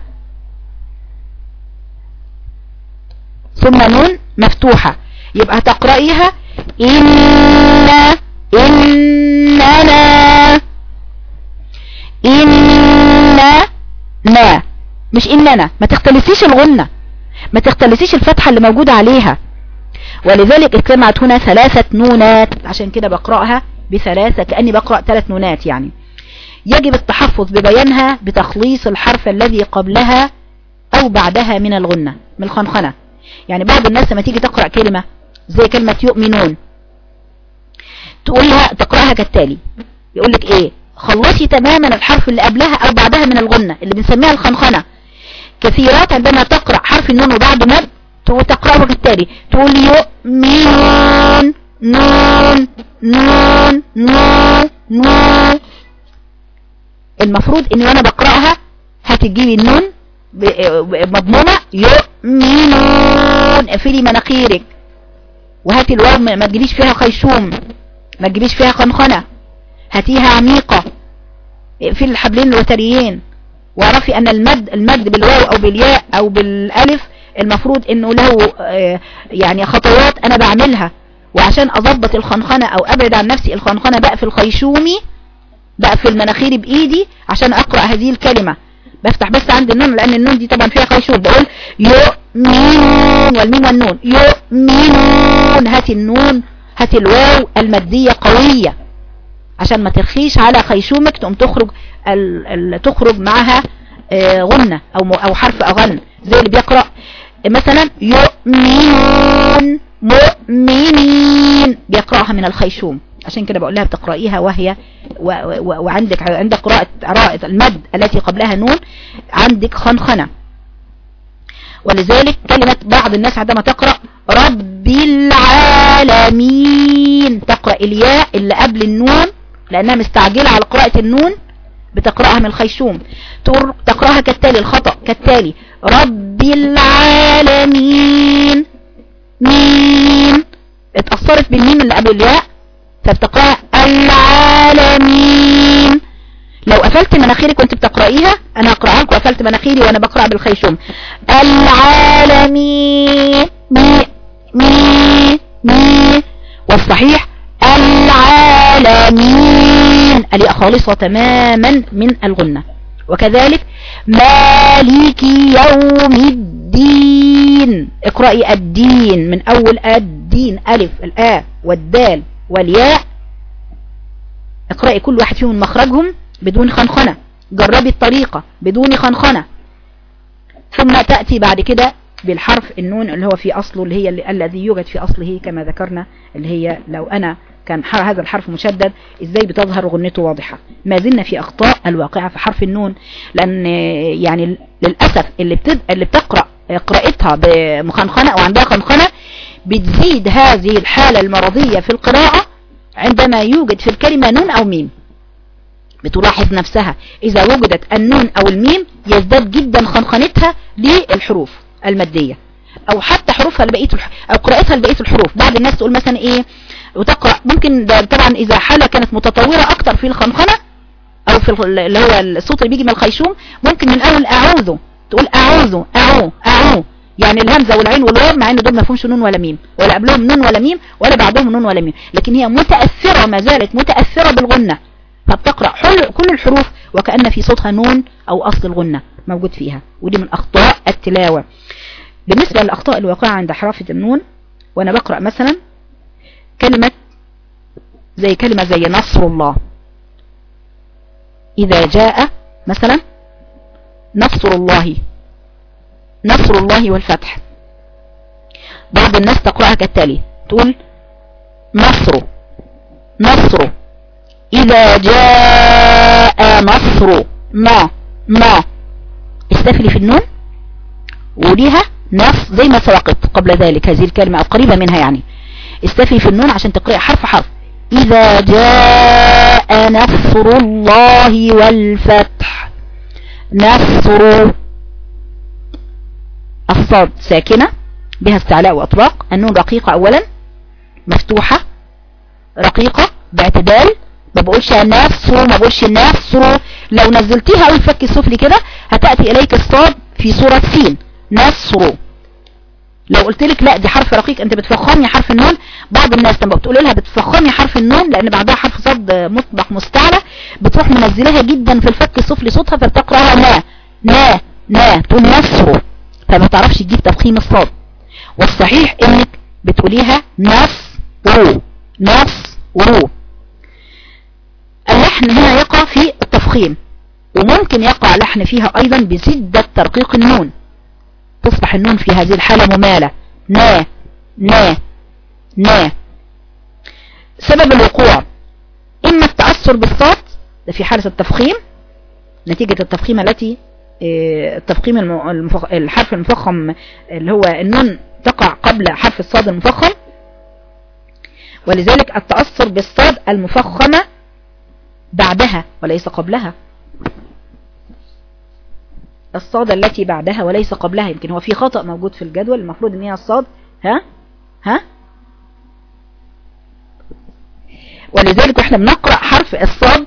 ثم نون مفتوحة. يبقى تقرأيها إن إننا إننا مش إننا. ما تختلفيش الغنة. ما تختلسيش الفتحة اللي موجودة عليها. ولذلك اجتمعت هنا ثلاثة نونات. عشان كده بقرأها بثلاثة كأني بقرأ ثلاث نونات يعني. يجب التحفظ ببيانها بتخليص الحرف الذي قبلها أو بعدها من الغنة من الخنخنة. يعني بعض الناس لما تيجي تقرأ كلمة زي كلمة يؤمنون تقولها تقرأها كالتالي. يقول لك إيه؟ خلصي تماما الحرف اللي قبلها أو بعدها من الغنة اللي بنسميها الخنخنة. كثيرات عندما تقرأ حرف النون وبعد مد تقرأه بالتالي تقول يؤمنون نون نون نون نون. المفروض ان وأنا بقرأها هتجيبي النون مضمومة يؤمنون. اقفلي مناخيرك. وهاتي الواو ما تجيبيش فيها خيشوم. ما تجيبيش فيها خنخنة. هاتيها عميقة. اقفلي الحبلين الوتريين. واعرفي أن المد المد بالواو أو بالياء أو بالألف المفروض إنه له يعني خطوات أنا بعملها. وعشان اضبط الخنخنة أو أبعد عن نفسي الخنخنة بقفل خيشومي بقفل مناخيري بإيدي عشان أقرأ هذه الكلمة. بفتح بس عند النون لأن النون دي طبعا فيها خيشوم. بقول يؤمنون والميم والنون. يؤمنون. هات النون. هات الواو المدية قوية. عشان ما ترخيش على خيشومك تقوم تخرج تخرج معها آه، غنة أو أو حرف أغن زي اللي بيقرأ. مثلا يؤمنون مؤمنين. بيقرأها من الخيشوم. عشان كده بقول لها بتقرأيها وهي وعندك عندك قراءة قراءة المد التي قبلها نون. عندك خنخنة. ولذلك كلمة بعض الناس عندما تقرأ رب العالمين تقرأ إلياء اللي قبل النون لأنها مستعجلة على قراءة النون بتقرأها من الخيشوم. تقرأها كالتالي الخطأ كالتالي رب العالمين مين اتأثرت بالميم اللي قبل الياء فبتقرأ العالمين. لو قفلت مناخيرك وانت بتقرأيها؟ أنا هقرأها لك وقفلت مناخيري وأنا بقرأ بالخيشوم. العالمين مي مي مي والصحيح العالمين. الياء خالصة تماما من الغنة. وكذلك مالك يوم الدين. اقرأي الدين من أول الدين ألف الاء والدال والياء. اقرأي كل واحد فيهم مخرجهم. بدون خنخنة. جربي الطريقة بدون خنخنة. ثم تأتي بعد كده بالحرف النون اللي هو في أصله اللي هي اللي الذي يوجد في أصله كما ذكرنا اللي هي لو أنا كان هذا الحرف مشدد إزاي بتظهر غنته واضحة؟ ما زلنا في أخطاء الواقعة في حرف النون لأن يعني للأسف اللي, بتد... اللي بتقرأ قراءتها بمخنخنة أو عندها خنخنة بتزيد هذه الحالة المرضية في القراءة عندما يوجد في الكلمة نون أو ميم. بتلاحظ نفسها. إذا وجدت النون أو الميم يزداد جدا خنخنتها للحروف المادية. أو حتى حروفها لبقية أو قراءتها لبقية الحروف. بعض الناس تقول مثلا إيه وتقرأ. ممكن ده طبعا إذا حالة كانت متطورة أكتر في الخنخنة أو في اللي هو الصوت اللي بيجي من الخيشوم ممكن من أول أعوذ تقول أعوذ أعو أعو. يعني الهمزة والعين والواو مع ان دول ما فيهمش نون ولا ميم. ولا قبلهم نون ولا ميم ولا بعدهم نون ولا ميم. لكن هي متأثرة ما زالت متأثرة بالغنة. فبتقرأ كل الحروف وكأن في صوتها نون أو أصل الغنة موجود فيها. ودي من أخطاء التلاوة. بالنسبة للأخطاء الواقعة عند حرف النون وأنا بقرأ مثلا كلمة زي كلمة زي نصر الله. إذا جاء مثلا نصر الله. نصر الله والفتح. بعض الناس تقرأها كالتالي. تقول نصر. نصر. إذا جاء نصر ما ما استفلي في النون وليها نص زي ما سبقت قبل ذلك. هذه الكلمة أو قريبة منها يعني. استفلي في النون عشان تقرأ حرف حرف. إذا جاء نصر الله والفتح. نصر الصاد ساكنة بها استعلاء وأطلاق النون رقيقة أولا مفتوحة رقيقة باعتدال. ما بقولش نصر ما بقولش نصر لو نزلتيها أو الفك السفلي كده هتأتي إليك الصاد في صورة سين. نصر لو قلت لك لا دي حرف رقيق أنت بتفخمي حرف النون. بعض الناس لما بتقول لها بتفخمي حرف النون لأن بعدها حرف صد مطبق مستعلى بتروح منزلها جدا في الفك السفلي صوتها فبتقرأها نا نا نا تقول نصر فما تعرفش تجيب تفخيم الصاد. والصحيح إنك بتقوليها نص ورو نص ورو اللحن هنا يقع في التفخيم. وممكن يقع لحن فيها أيضا بزدة ترقيق النون. تصبح النون في هذه الحالة ممالة. نا نا نا. سبب الوقوع. إما التأثر بالصوت ده في حالة التفخيم. نتيجة التفخيم التي آه، التفخيم الحرف المفخم اللي هو النون تقع قبل حرف الصاد المفخم. ولذلك التأثر بالصاد المفخمة بعدها وليس قبلها. الصاد التي بعدها وليس قبلها. يمكن هو في خطأ موجود في الجدول. المفروض إن هي الصاد. ها؟ ها؟ ولذلك إحنا بنقرأ حرف الصاد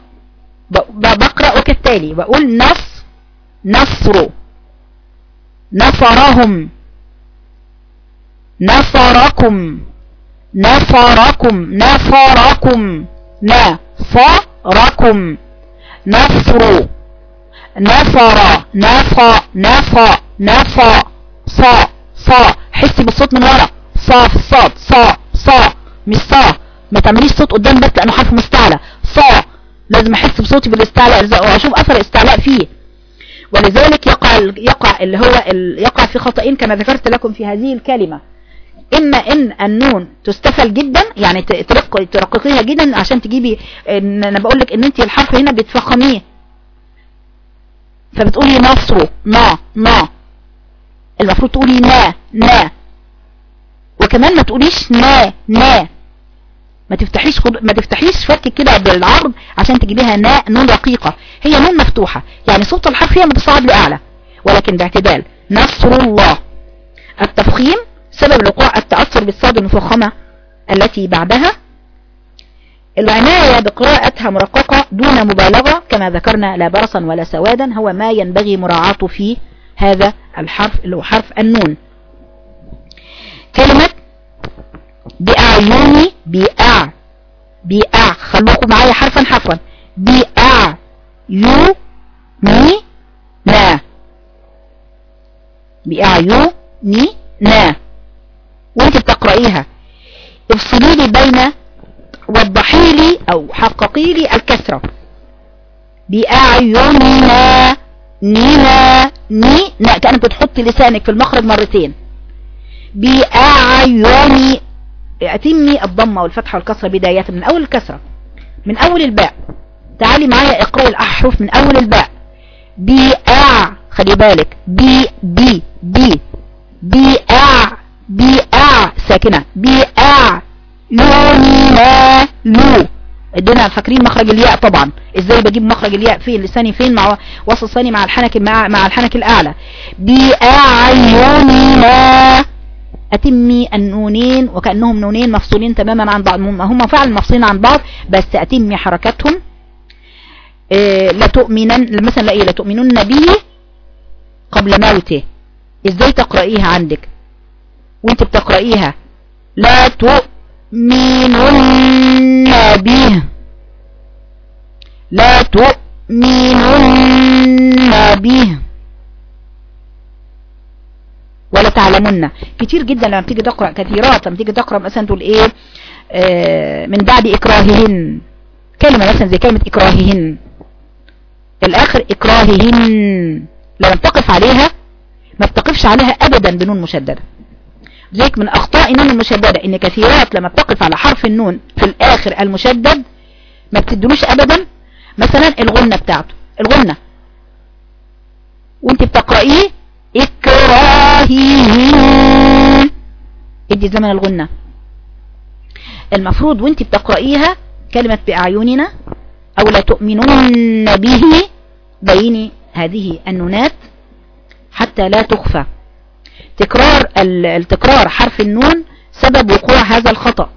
بقرأ كالتالي بقول نص نصر. نصرهم. نصركم. نصركم. نصركم. نصركم نصر نصر نص نص نص ص تجيب الصوت من ورا. صا الصاد صا صا مش صا ما تعمليش صوت قدام بس لأنه حرف مستعلى. صا لازم أحس بصوتي بالاستعلاء. واشوف أثر الاستعلاء فيه. ولذلك يقع يقع اللي هو يقع في خطأين كما ذكرت لكم في هذه الكلمة. إما إن النون تستفل جدا يعني ترق ترققيها جدا عشان تجيبي إن أنا بقول لك إن انت الحرف هنا بتفخميه. فبتقولي نصر نا نا المفروض تقولي نا نا. وكمان ما تقوليش نا نا. ما تفتحيش ما تفتحيش فك كده بالعرض عشان تجيبيها نا نون رقيقة. هي نون مفتوحة يعني صوت الحرف هي متصاعد لأعلى. ولكن باعتدال نصر الله. التفخيم سبب الوقوع التأثر بالصاد المفخمة التي بعدها. العناية بقراءتها مرققة دون مبالغة كما ذكرنا لا برصا ولا سوادا هو ما ينبغي مراعاته في هذا الحرف اللي هو حرف النون. كلمة بأعيوني بأع بأع خلوكم معايا حرفا حرفا. بأع يو مي نا بأعيوني نا وانت بتقرأيها افصلي لي بين وضحي لي أو حققي لي الكسرة. بأعيننا نينا ني لا كأنك بتحطي لسانك في المخرج مرتين. بأعيني اتمي الضمة والفتحة والكسرة بداية من أول الكسرة من أول الباء. تعالي معايا اقرأي الأحرف من أول الباء. بأع خلي بالك. بي بي بي. بأع بأع ساكنة. بأع لو ادينا فاكرين مخرج الياء طبعا. إزاي بجيب مخرج الياء؟ فين؟ لساني فين؟ مع وسط لساني مع الحنك مع مع الحنك الأعلى. بأعيننا أتمي النونين وكأنهم نونين مفصولين تماما عن بعض. هم فعلا مفصولين عن بعض بس أتمي حركاتهم إيه لا تؤمنن مثلا لا إيه لا به قبل موته. إزاي تقرأيها عندك؟ وانت بتقرأيها. لا تؤمنن به. لا تؤمنن به. ولا تعلمن كتير جدا لما بتيجي تقرأ كثيرات لما تيجي تقرأ مثلا تقول إيه آه من بعد إكراههن. كلمة مثلا زي كلمة إكراههن. الآخر إكراههن. لما بتقف عليها ما بتقفش عليها ابدا بنون مشددة. ذلك من أخطاء النون المشددة إن كثيرات لما بتقف على حرف النون في الآخر المشدد ما بتدلوش ابدا. مثلا الغنة بتاعته الغنة. وأنت بتقرأيه اكراهين إدي زمن الغنة. المفروض وأنت بتقرأيها كلمة بأعيننا أو لا تؤمنون به بيني هذه النونات حتى لا تخفى. تكرار التكرار حرف النون سبب وقوع هذا الخطأ.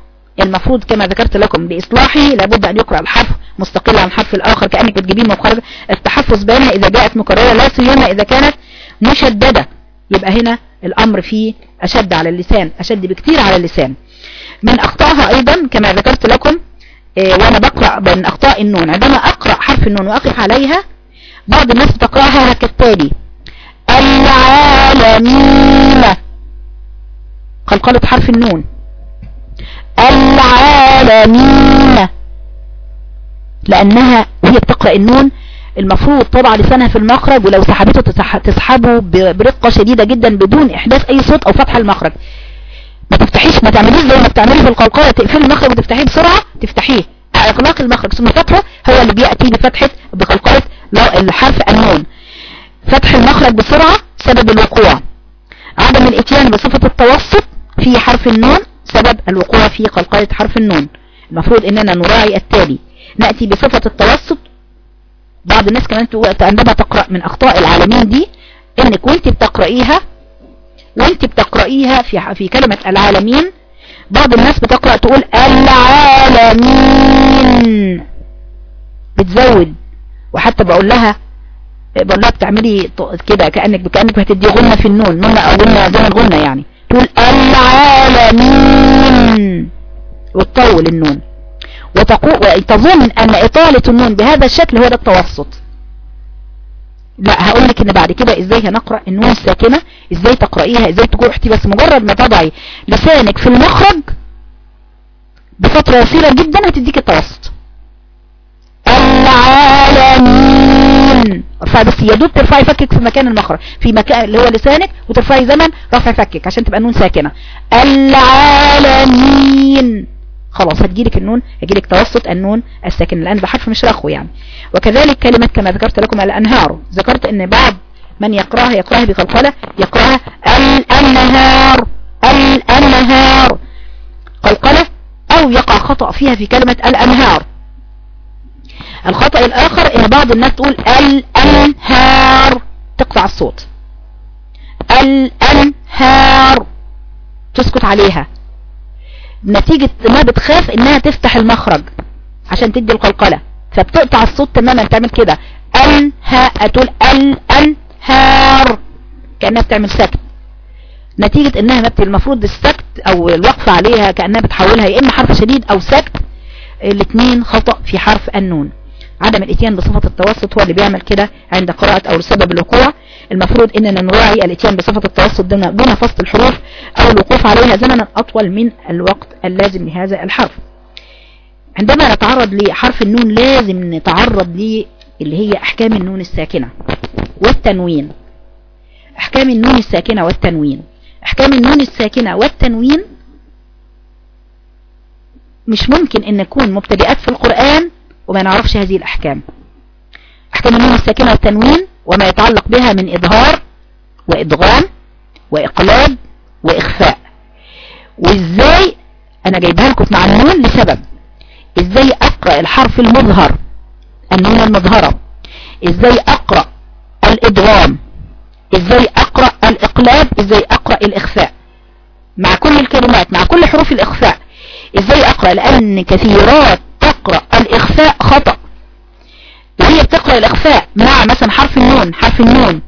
المفروض كما ذكرت لكم بإصلاحه لابد أن يقرأ الحرف مستقل عن الحرف الآخر كأنك بتجيبين مخرج التحفظ بينها إذا جاءت مكررة لا سيما إذا كانت مشددة. يبقى هنا الأمر فيه أشد على اللسان أشد بكتير على اللسان. من أخطائها أيضا كما ذكرت لكم وأنا بقرأ من أخطاء النون. عندما أقرأ حرف النون وأقف عليها بعض الناس تقرأها كالتالي. العالمين. قلقلة حرف النون. العالمين. لأنها وهي بتقرأ النون المفروض طبعا لسانها في المخرج ولو سحبته تسحبه برقة شديدة جدا بدون إحداث أي صوت أو فتح المخرج. ما تفتحيش ما تعمليش زي ما بتعملي في القلقلة تقفلي المخرج وتفتحيه بسرعة تفتحيه. اغلاق المخرج ثم فتحه هو اللي بيأتي بفتحة بقلقلة الحرف النون. فتح المخرج بسرعة سبب الوقوع. عدم الإتيان بصفة التوسط في حرف النون سبب الوقوع في قلقلة حرف النون. المفروض إننا نراعي التالي. نأتي بصفة التوسط. بعض الناس كمان عندما تقرأ من أخطاء العالمين دي. إنك وأنت بتقرأيها وأنت بتقرأيها في في كلمة العالمين. بعض الناس بتقرأ تقول العالمين. بتزود. وحتى بقول لها بقول لها بتعملي كده كأنك كأنك هتدي غنة في النون. نون أو غنة زي الغنة يعني. تقول العالمين. وتطول النون. وتظن أن إطالة النون بهذا الشكل هو ده التوسط. لا هقول لك إن بعد كده إزاي هنقرأ النون الساكنة إزاي تقرأيها إزاي تجوحتي بس مجرد ما تضعي لسانك في المخرج بفترة يسيرة جدا هتديك التوسط. العالمين. ارفعي بس يا دوب ترفعي فكك في مكان المخرج. في مكان اللي هو لسانك وترفعي زمن رفع فكك عشان تبقى النون ساكنة. العالمين. خلاص هتجيلك النون هتجيلك توسط النون الساكن. الآن بحرف مش رخو يعني. وكذلك كلمة كما ذكرت لكم الأنهار. ذكرت إن بعض من يقرأها يقرأها بقلقلة يقرأها الأنهار. الأنهار. قلقلة أو يقع خطأ فيها في كلمة الأنهار. الخطأ الآخر إن بعض الناس تقول الأنهار. تقطع الصوت. الأنهار. تسكت عليها. نتيجة انها بتخاف إنها تفتح المخرج عشان تدي القلقلة. فبتقطع الصوت تماما تعمل كده. أنها تقول الأنهار. كأنها بتعمل سكت. نتيجة إنها مبت المفروض السكت أو الوقف عليها كأنها بتحولها يا إما حرف شديد أو سكت. الاثنين خطأ في حرف النون. عدم الإتيان بصفة التوسط هو اللي بيعمل كده عند قراءة أو لسبب الوقوع. المفروض إننا نراعي الإتيان بصفة التوسط دون فصل الحروف أو الوقوف عليها زمنا أطول من الوقت اللازم لهذا الحرف. عندما نتعرض لحرف النون لازم نتعرض ل اللي هي أحكام النون الساكنة والتنوين. أحكام النون الساكنة والتنوين. أحكام النون الساكنة والتنوين مش ممكن إن نكون مبتدئات في القرآن وما نعرفش هذه الأحكام. أحكام النون الساكنة والتنوين وما يتعلق بها من إظهار وإدغام وإقلاب وإخفاء. وإزاي أنا جايبها لكم مع النون لسبب. إزاي أقرأ الحرف المظهر؟ النون المظهرة. إزاي أقرأ الإدغام؟ إزاي أقرأ الإقلاب إزاي أقرأ الإخفاء؟ مع كل الكلمات مع كل حروف الإخفاء. إزاي أقرأ؟ لأن كثيرات تقرأ الإخفاء خطأ. وهي بتقرأ الإخفاء مع مثلا حرف النون حرف النون.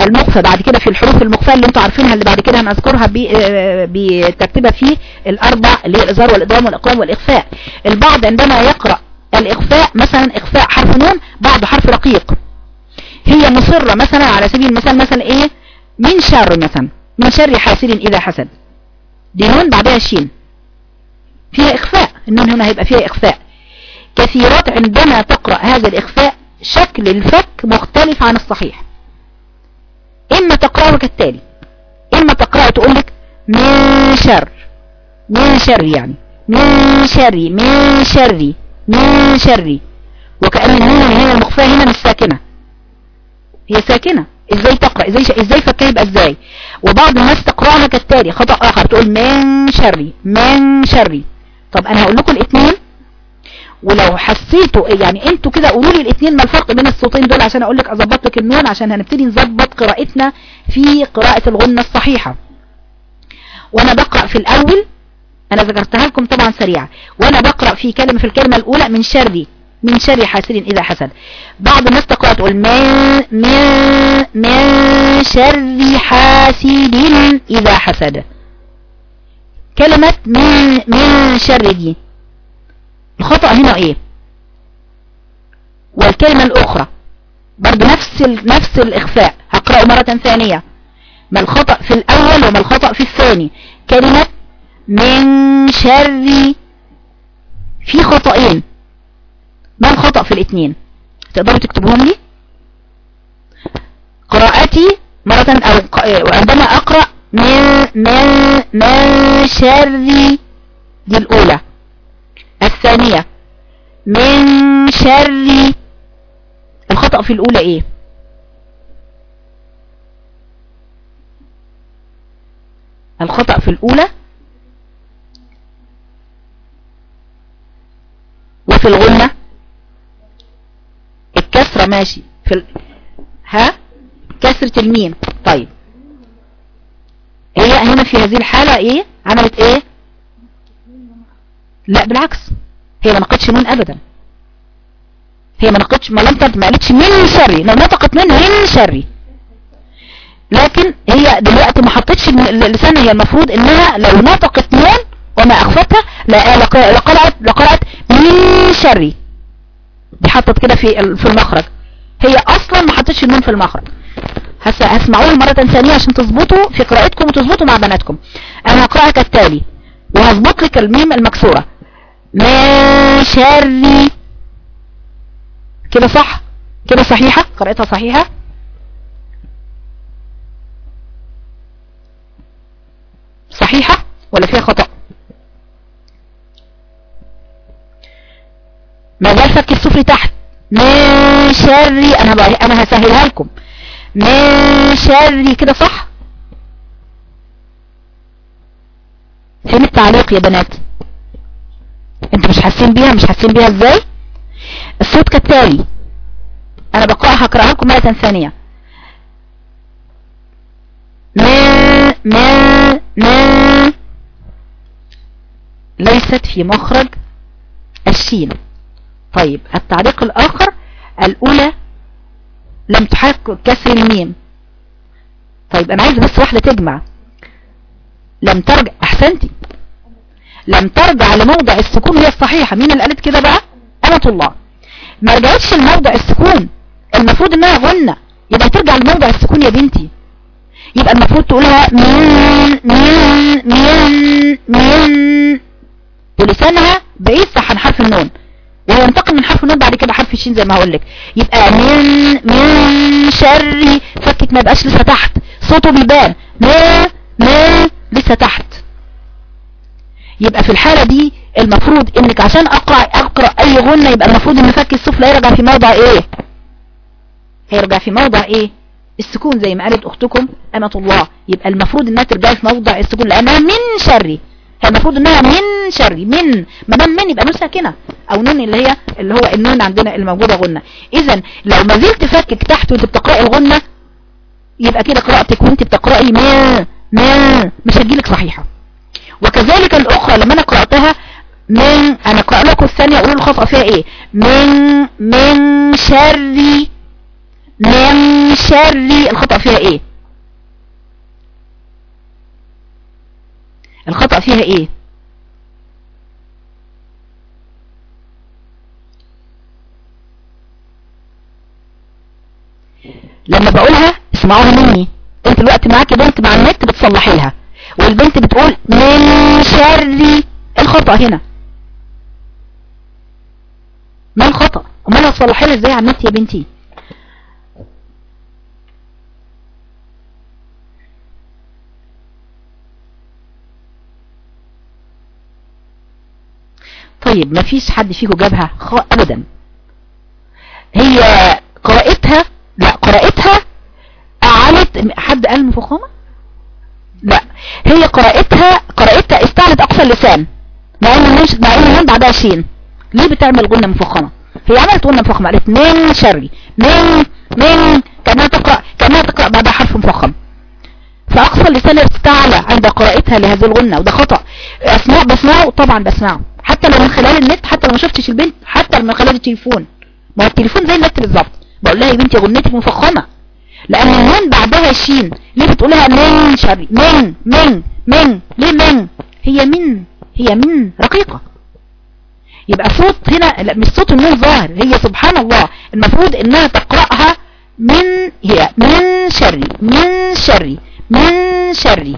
المخفى بعد كده في الحروف المخفى اللي أنتوا عارفينها اللي بعد كده هنذكرها آه، بترتيبها في الأربع اللي هي الإظهار والإضغام والإقلام والإخفاء. البعض عندما يقرأ الإخفاء مثلا إخفاء حرف نون بعد حرف رقيق. هي مصرة مثلا على سبيل المثال مثلا إيه؟ من شر مثلا. من شر حاسد إذا حسد. دي نون بعدها شين. فيها إخفاء. النون هنا هيبقى فيها إخفاء. كثيرات عندما تقرأ هذا الإخفاء شكل الفك مختلف عن الصحيح. إما تقرأه كالتالي. إما تقرأه تقول لك من شر. من شر يعني. من شر. من شر. من شر. وكأن النون هنا المخفاة هنا مش ساكنة. هي ساكنة. إزاي تقرأ؟ إزاي إزاي فكها يبقى إزاي؟ وبعض الناس تقرأها كالتالي. خطأ آخر تقول من شري من شري طب أنا هقول لكم الاثنين ولو حسيتوا يعني أنتوا كده قولوا لي الاثنين ما الفرق بين الصوتين دول عشان أقول لك أظبط لك النون عشان هنبتدي نظبط قراءتنا في قراءة الغنة الصحيحة. وأنا بقرأ في الأول أنا ذكرتها لكم طبعا سريعة. وأنا بقرأ في كلمة في الكلمة الأولى من شري من شر حاسد إذا حسد. بعض الناس تقرأ تقول من من من شر حاسد إذا حسد. كلمة من من شر دي. الخطأ هنا إيه؟ والكلمة الأخرى برضو نفس نفس الإخفاء هقرأه مرة ثانية. ما الخطأ في الأول وما الخطأ في الثاني. كلمة من شر في خطأين. ما الخطأ في الاثنين تقدروا تكتبوهم لي؟ قراءتي مرة أو عندما أقرأ من من من شر دي الأولى. الثانية. من شر الخطأ في الأولى إيه؟ الخطأ في الأولى وفي الغنة الكسرة ماشي. في ال... ها؟ كسرة الميم. طيب. هي هنا في هذه الحالة إيه؟ عملت إيه؟ لا بالعكس. هي ما نقتش نون أبدا. هي ما نقتش ما لم ما قالتش من شري لو نطقت منه من شري لكن هي دلوقتي ما حطتش اللسان هي المفروض إنها لو نطقت نون وما اخفتها لقرأت لقرأت من شري دي حطت كده في في المخرج. هي أصلا ما حطتش النون في المخرج. هسمعوها مرة ثانية عشان تظبطوا في قراءتكم وتظبطوا مع بناتكم. أنا هقرأها كالتالي وهظبط لك الميم المكسورة. ما شري كده صح؟ كده صحيحة؟ قراءتها صحيحة؟ صحيحة ولا فيها خطأ؟ ما زال فك السفلي تحت. من شري أنا أنا هسهلها لكم. من شري كده صح؟ فين التعليق يا بنات. أنتوا مش حاسين بيها؟ مش حاسين بيها إزاي؟ الصوت كالتالي. أنا بقرأها هقرأها لكم مرة ثانية. ما ما ما. ليست في مخرج الشين. طيب التعليق الآخر الأولى لم تحقق كسر الميم. طيب أنا عايز بس واحدة تجمع. لم ترجع أحسنتي. لم ترجع لموضع السكون هي الصحيحة. مين اللي قالت كده بقى؟ أمة الله. ما رجعتش لموضع السكون. المفروض انها غنة يبقى ترجع لموضع السكون يا بنتي. يبقى المفروض تقولها مين مين مين مين. ولسانها بعيد صح عن حرف النون. وهو ينتقل من حرف النون بعد كده حرف الشين زي ما هقول لك يبقى من من شر فكك ما يبقاش لسه تحت. صوته بيبان. ما ما لسه تحت. يبقى في الحالة دي المفروض إنك عشان اقرأ أقرأ أي غنة يبقى المفروض إن فك السفلى يرجع في موضع إيه؟ هيرجع في موضع إيه؟ السكون زي ما قالت أختكم أمة الله. يبقى المفروض إنها ترجع في موضع السكون لأنها من شري هي المفروض إنها من شري من. ما دام من يبقى نون ساكنة. أو نون اللي هي اللي هو النون عندنا الموجودة غنة. اذا لو ما زلت فكك تحت وأنت بتقرأي الغنة يبقى كده قراءتك وأنت بتقرأي ما ما مش هتجيلك صحيحة. وكذلك الأخرى لما أنا قرأتها من أنا اقرا لكم الثانية أقول الخطأ فيها إيه؟ من من شري من شري الخطأ فيها إيه؟ الخطأ فيها إيه؟ لما بقولها اسمعوها مني. انت الوقت معاكي بنت مع النت بتصلحي لها والبنت بتقول من شري الخطأ هنا. ما الخطأ؟ امال هتصلحي لها إزاي على النت يا بنتي؟ طيب ما فيش حد فيكم جابها ابدا. هي قراءتها لا قراءتها اعلت حد قال مفخمة؟ لا. هي قراءتها قراءتها استعلت أقصى اللسان. مع ان مش مع ان بعدها شين. ليه بتعمل غنة مفخمة؟ هي عملت غنة مفخمة قالت من شري من من كأنها تقرأ كأنها تقرأ بعدها حرف مفخم. فأقصى اللسان استعلى عند قراءتها لهذه الغنة وده خطأ. اسمع بسمعه طبعا بسمعه حتى لو من خلال النت حتى لو ما شفتش البنت حتى لو من خلال التليفون. ما هو التليفون زي النت بالظبط. بقول لها يا بنتي غنتك مفخمة. لأن النون بعدها الشين ليه بتقولها من شري من من من. ليه من؟ هي من هي من. رقيقة. يبقى صوت هنا لا مش صوت النون ظاهر. هي سبحان الله المفروض إنها تقرأها من هي من شري من شري من شري.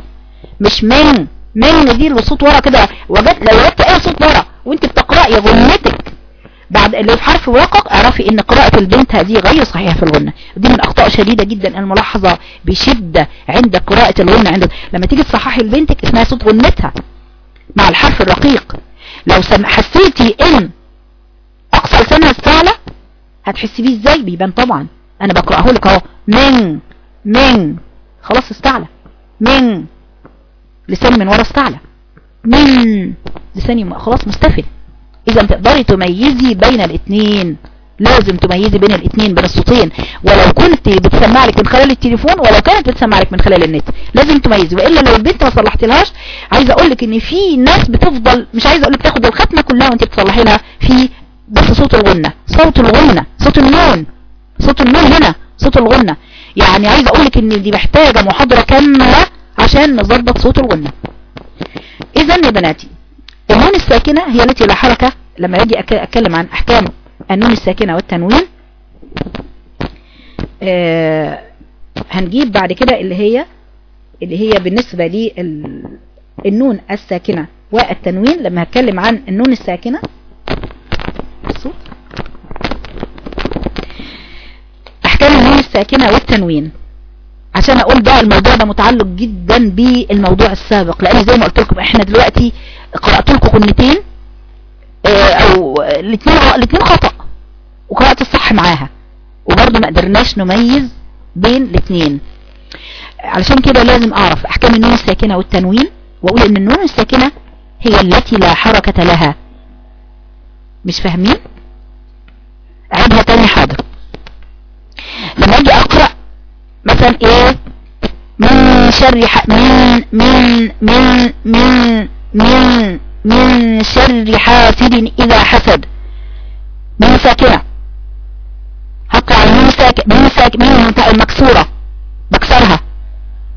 مش من. من دي الصوت ورا كده. وجدت لو وجدت أي صوت ورا وأنت بتقرأي غنتك. بعد في حرف ورقق اعرفي إن قراءة البنت هذه غير صحيحة في الغنة دي من أخطاء شديدة جدا الملاحظة بشدة عند قراءة الغنة عند لما تيجي تصححي لبنتك اسمها صوت غنتها مع الحرف الرقيق. لو سم... حسيتي إن أقصى لسانها استعلى هتحسي بيه إزاي؟ بيبان طبعا. أنا بقرأه لك أهو. من من. خلاص استعلى. من. لساني من ورا استعلى. من. لساني خلاص مستفل إذا تقدري تميزي بين الاثنين. لازم تميزي بين الاثنين بين الصوتين. ولو كنت بتسمع لك من خلال التليفون ولو كانت بتسمع لك من خلال النت. لازم تميزي. وإلا لو البنت ما صلحتلهاش عايزة أقول لك إن في ناس بتفضل مش عايزة أقول لك تاخد الختمة كلها وأنت بتصلحي لها في بس صوت الغنة. صوت الغنة. صوت النون. صوت النون هنا. صوت الغنة. يعني عايزة أقول لك إن دي محتاجة محاضرة كاملة عشان نظبط صوت الغنة. اذا يا بناتي النون الساكنة هي التي لا حركة لما أجي أتكلم عن أحكام النون الساكنة والتنوين آه هنجيب بعد كده اللي هي اللي هي بالنسبة للنون الساكنة والتنوين لما هتكلم عن النون الساكنة. أحكام النون الساكنة والتنوين عشان أقول بقى الموضوع ده متعلق جدا بالموضوع السابق لأن زي ما قلت لكم إحنا دلوقتي قرأت لكم كلمتين آه أو الاثنين الاثنين خطأ وقرأت الصح معاها وبرضه ما قدرناش نميز بين الاثنين. علشان كده لازم أعرف أحكام النون الساكنة والتنوين وأقول إن النون الساكنة هي التي لا حركة لها. مش فاهمين؟ أعيدها تاني حاضر. لما أجي أقرأ مثلا إيه؟ من شر. من من من من من من شر حاسد إذا حسد. من ساكنة. على من ساكنة من ساكنة من المكسورة. بكسرها.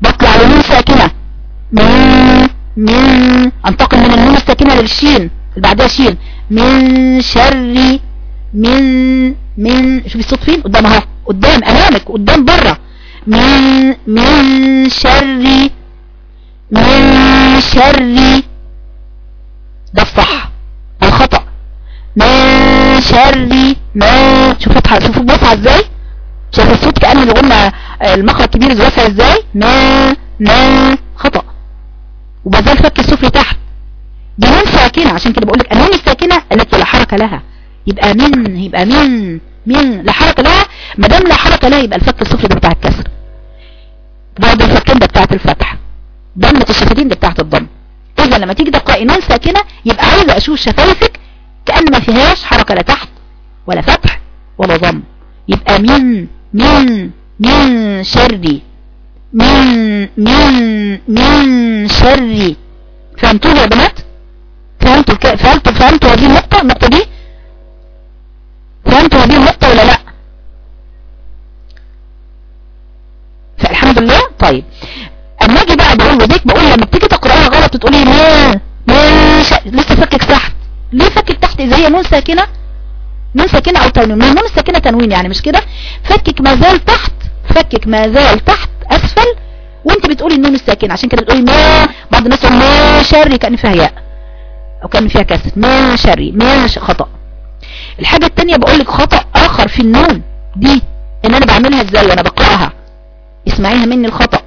بطلع على من ساكنة. من من أنتقل من النون الساكنة للشين. اللي بعدها شين. من شر من من شوفي الصوت فين؟ قدام أهو. قدام أمامك. قدام بره من من شر من شر من شر ما شوف فتحة شوفوا بصحى إزاي؟ شوف الصوت كأن اللي قلنا المخرج كبير واسع إزاي؟ ما ما خطأ. وبزال فك السفلي تحت. دي نون ساكنة. عشان كده بقولك النون الساكنة التي لا حركة لها. يبقى من يبقى من من لا حركة لها؟ ما دام لا حركة لها يبقى الفك السفلي ده بتاع الكسر. بعد الفكين ده بتاعت الفتح. ضمة الشفتين ده بتاعت الضم. اذا لما تيجي تقرأي نون ساكنة يبقى عايزة أشوف شفايفك كأن ما فيهاش حركة لا تحت ولا فتح ولا ضم. يبقى من من من شري من من من شري فهمتوا يا بنات فهمتوا فهمتوا فهمتوا هذه النقطة؟ النقطة دي؟ فهمتوا هذه النقطة ولا لأ؟ فالحمد لله. طيب. أما أجي بقى بقول وديك بقول لما بتيجي تقرأها غلط تقولي ما ما. لسه فكك تحت. ليه فكك تحت هي نون ساكنة؟ نون ساكنة أو تنوين. نون الساكنه تنوين يعني مش كده؟ فكك ما زال تحت فكك ما زال تحت أسفل وأنت بتقولي النون الساكنه عشان كده بتقولي ما بعض الناس يقول ما شري كأن فيها ياء أو كأن فيها كسر. ما شري ما ش... خطأ. الحاجة الثانية بقول لك خطأ آخر في النون دي إن أنا بعملها إزاي؟ وأنا بقرأها. اسمعيها مني الخطأ.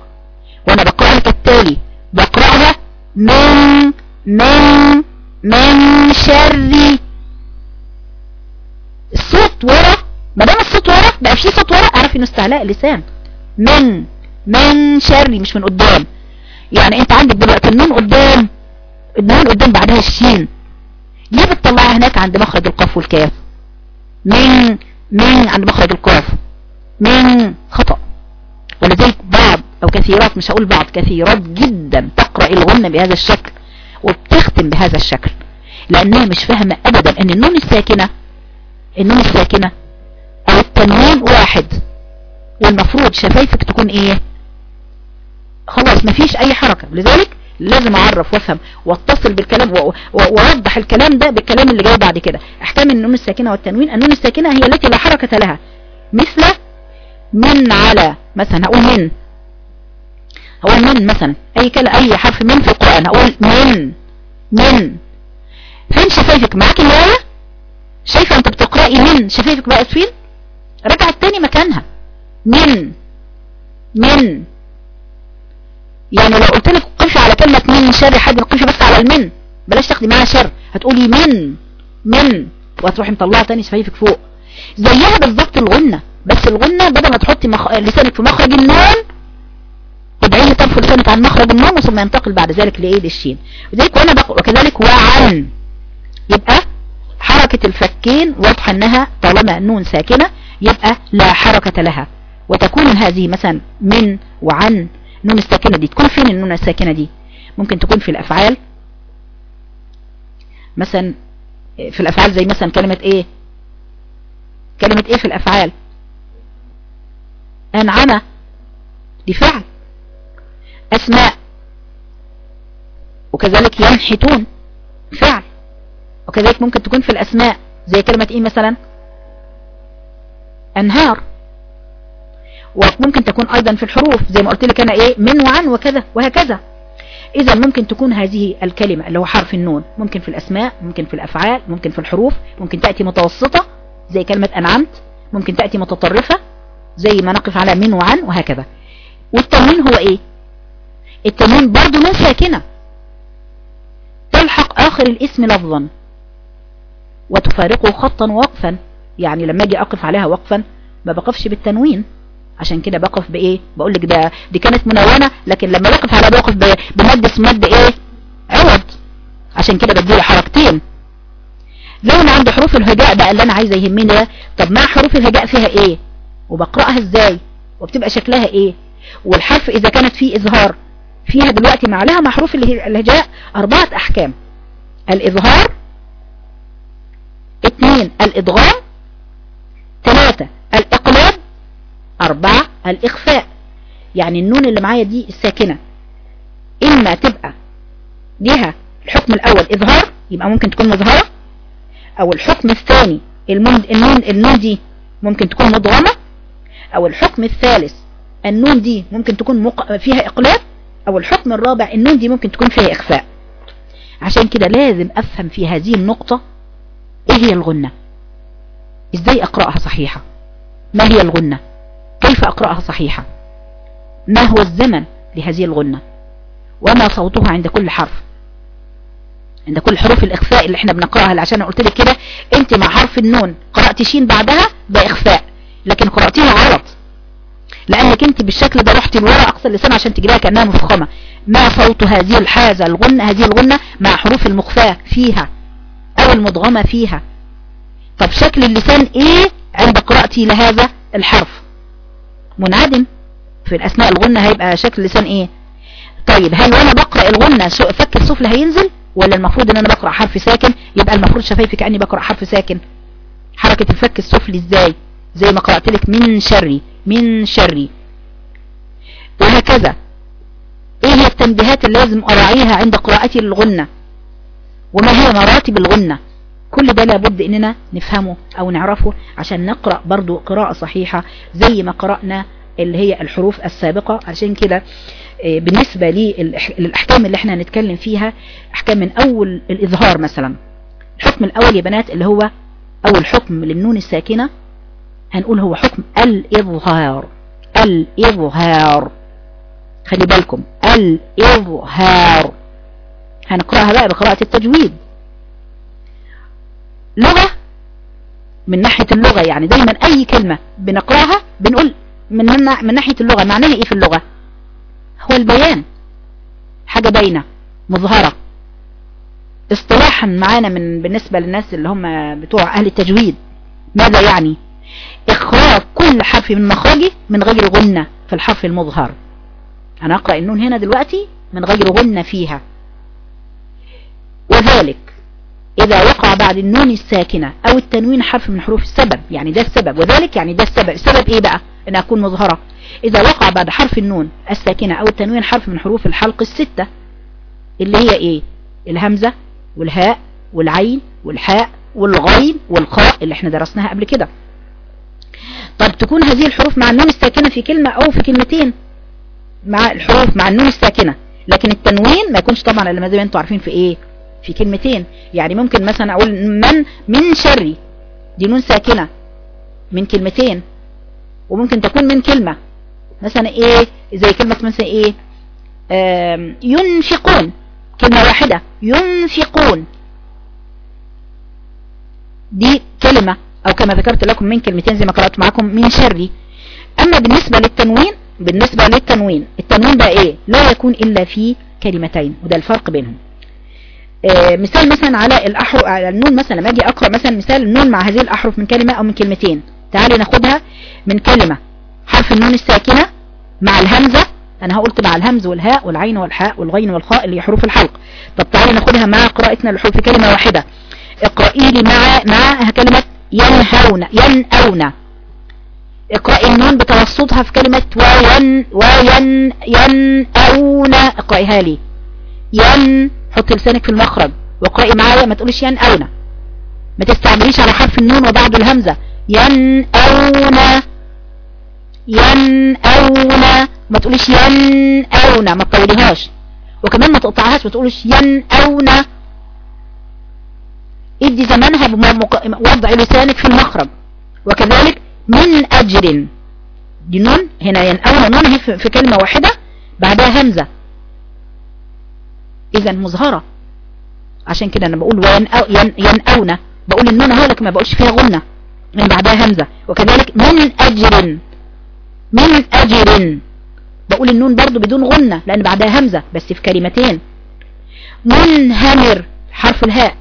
وأنا بقرأها كالتالي. بقرأها من من من شر الصوت ورا؟ ما دام الصوت ورا بقى في صوت ورا اعرف انه استعلاء لسان من من شر مش من قدام. يعني انت عندك دلوقتي النون قدام النون قدام بعدها الشين. ليه بتطلعها هناك عند مخرج القاف والكاف؟ من من عند مخرج القاف. من خطأ. ولذلك بعض أو كثيرات مش هقول بعض كثيرات جدا تقرأ الغنة بهذا الشكل وبتختم بهذا الشكل. لأنها مش فاهمة ابدا إن النون الساكنة النون الساكنة أو التنوين واحد. والمفروض شفايفك تكون إيه؟ خلاص مفيش أي حركة. لذلك لازم أعرف وأفهم وأتصل بالكلام وأوضح الكلام ده بالكلام اللي جاي بعد كده. احكام النون الساكنة والتنوين النون الساكنة هي التي لا حركة لها. مثل من على مثلا هقول من. هقول من مثلا. أي كلا أي حرف من في القرآن هقول من. من. فين شفايفك؟ معاك الآية شايفة أنت بتقرأي من شفايفك بقت فين رجعت تاني مكانها. من من. يعني لو قلت لك قفي على كلمة من شر حد قفي بس على المن. بلاش تاخدي معاها شر. هتقولي من من. وهتروحي مطلعة تاني شفايفك فوق. زيها بالظبط الغنة. بس الغنة بدل ما تحطي مخ... لسانك في مخرج النون تدعي طرف لسانك عن مخرج النون ثم ينتقل بعد ذلك لإيه؟ للشين. وذلك وأنا بقرأ وكذلك وعن. يبقى حركة الفكين واضحة أنها طالما النون ساكنة يبقى لا حركة لها. وتكون هذه مثلا من وعن النون الساكنة دي تكون فين النون الساكنة دي؟ ممكن تكون في الأفعال. مثلا في الأفعال زي مثلا كلمة إيه؟ كلمة إيه في الأفعال؟ أنعم. دي فعل. أسماء. وكذلك ينحتون. فعل. وكذلك ممكن تكون في الأسماء زي كلمة إيه مثلا؟ أنهار. وممكن تكون أيضا في الحروف زي ما قلت لك أنا إيه من وعن وكذا وهكذا. اذا ممكن تكون هذه الكلمة اللي هو حرف النون. ممكن في الأسماء ممكن في الأفعال ممكن في الحروف ممكن تأتي متوسطة زي كلمة أنعمت ممكن تأتي متطرفة زي ما نقف على من وعن وهكذا. والتنوين هو إيه؟ التنوين برضو نون ساكنة. تلحق آخر الاسم لفظا. وتفارقه خطا ووقفا. يعني لما أجي أقف عليها وقفا ما بقفش بالتنوين. عشان كده بقف بإيه؟ بقول لك ده دي كانت منونة لكن لما بقف على بقف بمد مد إيه؟ عوض. عشان كده بديله حركتين. لو أنا عند حروف الهجاء بقى اللي أنا عايزة يهمني ده طب مع حروف الهجاء فيها إيه؟ وبقرأها إزاي؟ وبتبقى شكلها إيه؟ والحرف إذا كانت فيه إظهار. فيها دلوقتي مع مع حروف الهجاء أربعة أحكام. الإظهار اثنين الإدغام ثلاثة الاقلاب أربعة الإخفاء. يعني النون اللي معايا دي الساكنة. إما تبقى ليها الحكم الأول إظهار يبقى ممكن تكون مظهرة أو الحكم الثاني النون النون دي ممكن تكون مضغمة أو الحكم الثالث النون دي ممكن تكون مق... فيها اقلاب أو الحكم الرابع النون دي ممكن تكون فيها إخفاء. عشان كده لازم أفهم في هذه النقطة هي الغنة؟ إزاي أقرأها صحيحة؟ ما هي الغنة؟ كيف أقرأها صحيحة؟ ما هو الزمن لهذه الغنة؟ وما صوتها عند كل حرف؟ عند كل حروف الإخفاء اللي إحنا بنقرأها اللي عشان قلت لك كده أنت مع حرف النون قرأت شين بعدها؟ ده إخفاء. لكن قرأتيها غلط. لأنك أنت بالشكل ده رحتي لورا أقصى اللسان عشان تجريها كأنها مفخمة. ما صوت هذه الحازه الغنة هذه الغنة مع حروف المخفاة فيها أو المدغمه فيها؟ طب شكل اللسان إيه عند قراءتي لهذا الحرف؟ منعدم. في الاسماء الغنه هيبقى شكل اللسان إيه؟ طيب هل وأنا بقرأ الغنه فك السفلى هينزل؟ ولا المفروض إن أنا بقرأ حرف ساكن؟ يبقى المفروض شفايفي كأني بقرأ حرف ساكن. حركة الفك السفلي إزاي؟ زي ما قرأت لك من شري من شري. وهكذا. إيه هي التنبيهات اللي لازم أراعيها عند قراءتي للغنة وما هي مراتب الغنة كل ده لابد إننا نفهمه أو نعرفه عشان نقرأ برضو قراءة صحيحة زي ما قرأنا اللي هي الحروف السابقة. عشان كده بالنسبة للأحكام اللي إحنا هنتكلم فيها أحكام من أول الإظهار مثلا. الحكم الأول يا بنات اللي هو أول حكم للنون الساكنة هنقول هو حكم الإظهار. الإظهار. خلي بالكم الإظهار. هنقرأها بقى بقراءة التجويد. لغة من ناحية اللغة يعني دايما أي كلمة بنقرأها بنقول من, من ناحية اللغة معناها إيه في اللغة؟ هو البيان. حاجة باينة مظهرة. اصطلاحا معانا من بالنسبة للناس اللي هم بتوع أهل التجويد. ماذا يعني؟ إخراج كل حرف من مخرجه من غير غنة في الحرف المظهر. أنا أقرأ النون هنا دلوقتي من غير غنة فيها. وذلك إذا وقع بعد النون الساكنة أو التنوين حرف من حروف السبب يعني ده السبب. وذلك يعني ده السبب. السبب إيه بقى؟ أن أكون مظهرة. إذا وقع بعد حرف النون الساكنة أو التنوين حرف من حروف الحلق الستة اللي هي إيه؟ الهمزة والهاء والعين والحاء والغين والقاء اللي إحنا درسناها قبل كده. طب تكون هذه الحروف مع النون الساكنة في كلمة أو في كلمتين مع الحروف مع النون الساكنة. لكن التنوين ما يكونش طبعا إلا زي ما أنتم عارفين في إيه؟ في كلمتين. يعني ممكن مثلا أقول من من شري دي نون ساكنة من كلمتين. وممكن تكون من كلمة مثلا إيه زي كلمة مثلا إيه ينفقون. كلمة واحدة ينفقون. دي كلمة أو كما ذكرت لكم من كلمتين زي ما قرأت معكم من شري أما بالنسبة للتنوين بالنسبة للتنوين التنوين ده إيه؟ لا يكون إلا في كلمتين وده الفرق بينهم. مثال مثلا على الأحرف على النون مثلا لما أجي أقرأ مثلا مثال النون مع هذه الأحرف من كلمة أو من كلمتين تعالي ناخدها من كلمة حرف النون الساكنة مع الهمزة أنا قلت مع الهمز والهاء والعين والحاء والغين والخاء اللي هي حروف الحلق طب تعالي ناخدها مع قراءتنا للحروف في كلمة واحدة اقرأي لي مع مع كلمة ينهون ينأون اقرأي النون بتوسطها في كلمة وين وين ينأون اقرأيها لي ين حط لسانك في المخرج واقرأي معايا ما تقوليش ينأون ما تستعمليش على حرف النون وبعد الهمزة. ينأون ينأون ما تقولش ينأون ما تطوليهاش. وكمان ما تقطعهاش ما تقولش ينأون ادي زمانها بوضع لسانك في المخرج. وكذلك من أجر. دي نون هنا ينأون نون في كلمة واحدة بعدها همزة. اذا مظهرة. عشان كده أنا بقول ينأون. بقول النون اهو لكن ما بقولش فيها غنة من بعدها همزة. وكذلك من أجر؟ من أجر؟ بقول النون برضو بدون غنة لأن بعدها همزة بس في كلمتين. منهمر حرف الهاء.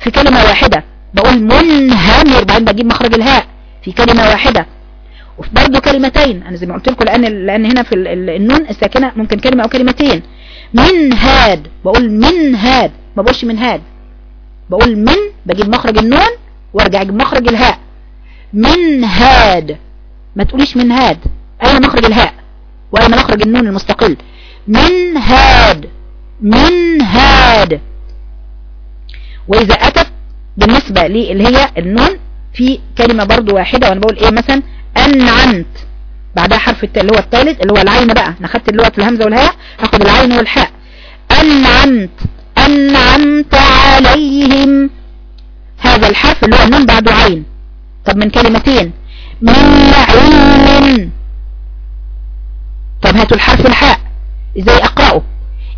في كلمة واحدة. بقول منهمر بعدين بجيب مخرج الهاء. في كلمة واحدة. وفي برضه كلمتين. أنا زي ما قلت لكم لأن لأن هنا في النون الساكنة ممكن كلمة أو كلمتين. من هاد بقول من هاد ما بقولش من هاد بقول من بجيب مخرج النون وارجع أجيب مخرج الهاء. من هاد ما تقوليش من هاد اين مخرج الهاء واين مخرج النون المستقل. من هاد من هاد وإذا أتت بالنسبة لي اللي هي النون في كلمة برضو واحدة وأنا بقول إيه مثلا؟ انعمت بعدها حرف اللي هو الثالث اللي هو العين بقى. أنا خدت دلوقتي الهمزة والهاء هاخد العين والحاء. أنعمت أنعمت عليهم. هذا الحرف اللي هو النون بعده عين. طب من كلمتين؟ من علم طب هاتوا الحرف الحاء. إزاي أقرأه؟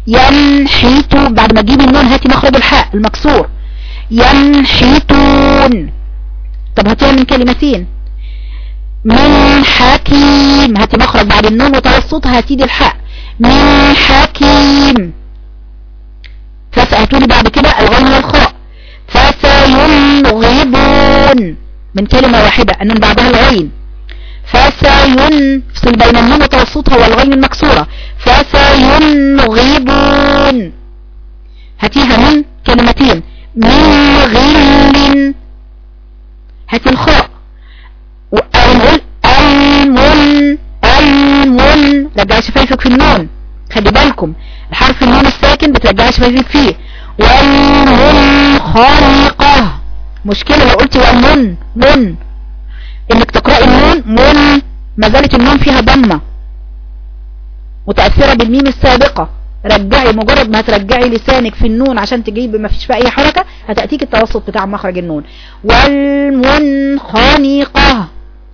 ينحيت بعد ما تجيب النون هاتي مخرج الحاء المكسور. ينحتون طب هاتيها من كلمتين. من حكيم. هاتي مخرج بعد النون وتوسطها هاتي دي الحاء. من حكيم. فسأتوني بعد كده الغين والخاء. فسينغضون. من كلمة واحدة النون بعدها الغين. فسينفصل بين النون وتوسطها والغين المكسورة. فسينغبون. هاتيها من كلمتين. من غل. هات الخاء. شفايفك في النون. خلي بالكم الحرف النون الساكن بترجع شفايفك فيه. والمن خالقة مشكلة لو قلت والمن من. إنك تقرأ النون من. ما زالت النون فيها ضمة. متأثرة بالميم السابقة. رجعي مجرد ما هترجعي لسانك في النون عشان تجيب ما فيش فيها أي حركة هتأتيك التوسط بتاع مخرج النون. والمنخنقة.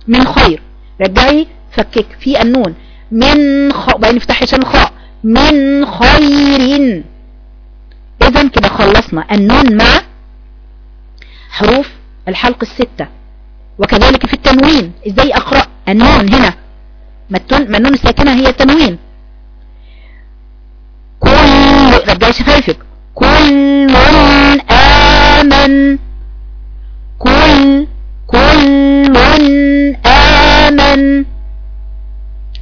من خير. رجعي فكك في النون. من خ... بقى نفتح عشان خاء من خير. اذا كده خلصنا. النون مع حروف الحلق الستة. وكذلك في التنوين. إزاي أقرأ؟ النون هنا. ما النون الساكنة هي التنوين. كل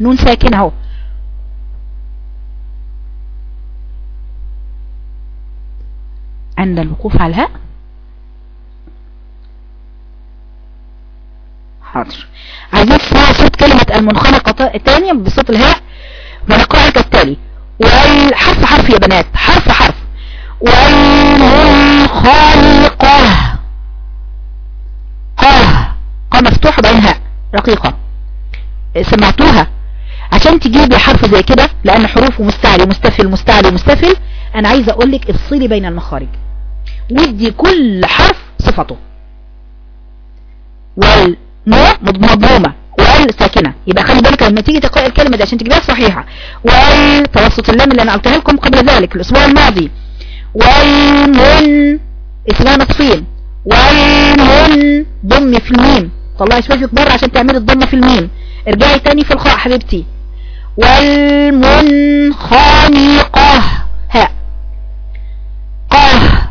نون ساكن اهو. عند الوقوف على الهاء. حاضر. عايزين تسمعوا صوت كلمة المنخنقة الثانية بصوت الهاء ونقرأها كالتالي. والحرف حرف يا بنات. حرف حرف. والمنخلقة قاه قاه مفتوحة بعينها رقيقة. سمعتوها؟ عشان تجيبي حرف زي كده لأن حروفه مستعلي مستفل مستعلي مستفل. أنا عايزة أقول لك افصلي بين المخارج. ودي كل حرف صفته. والمو مضمومة. وال ساكنة. يبقى خلي بالك لما تيجي تقرأ الكلمة دي عشان تجيبها صحيحة. والتوسط اللام اللي أنا قلتها لكم قبل ذلك الأسبوع الماضي. والمن اسمها نصفين والمن ضمي في الميم. طلعي شويفك بره عشان تعملي الضمة في الميم. ارجعي تاني في الخاء حبيبتي. والمنخنقة. هاء. قاه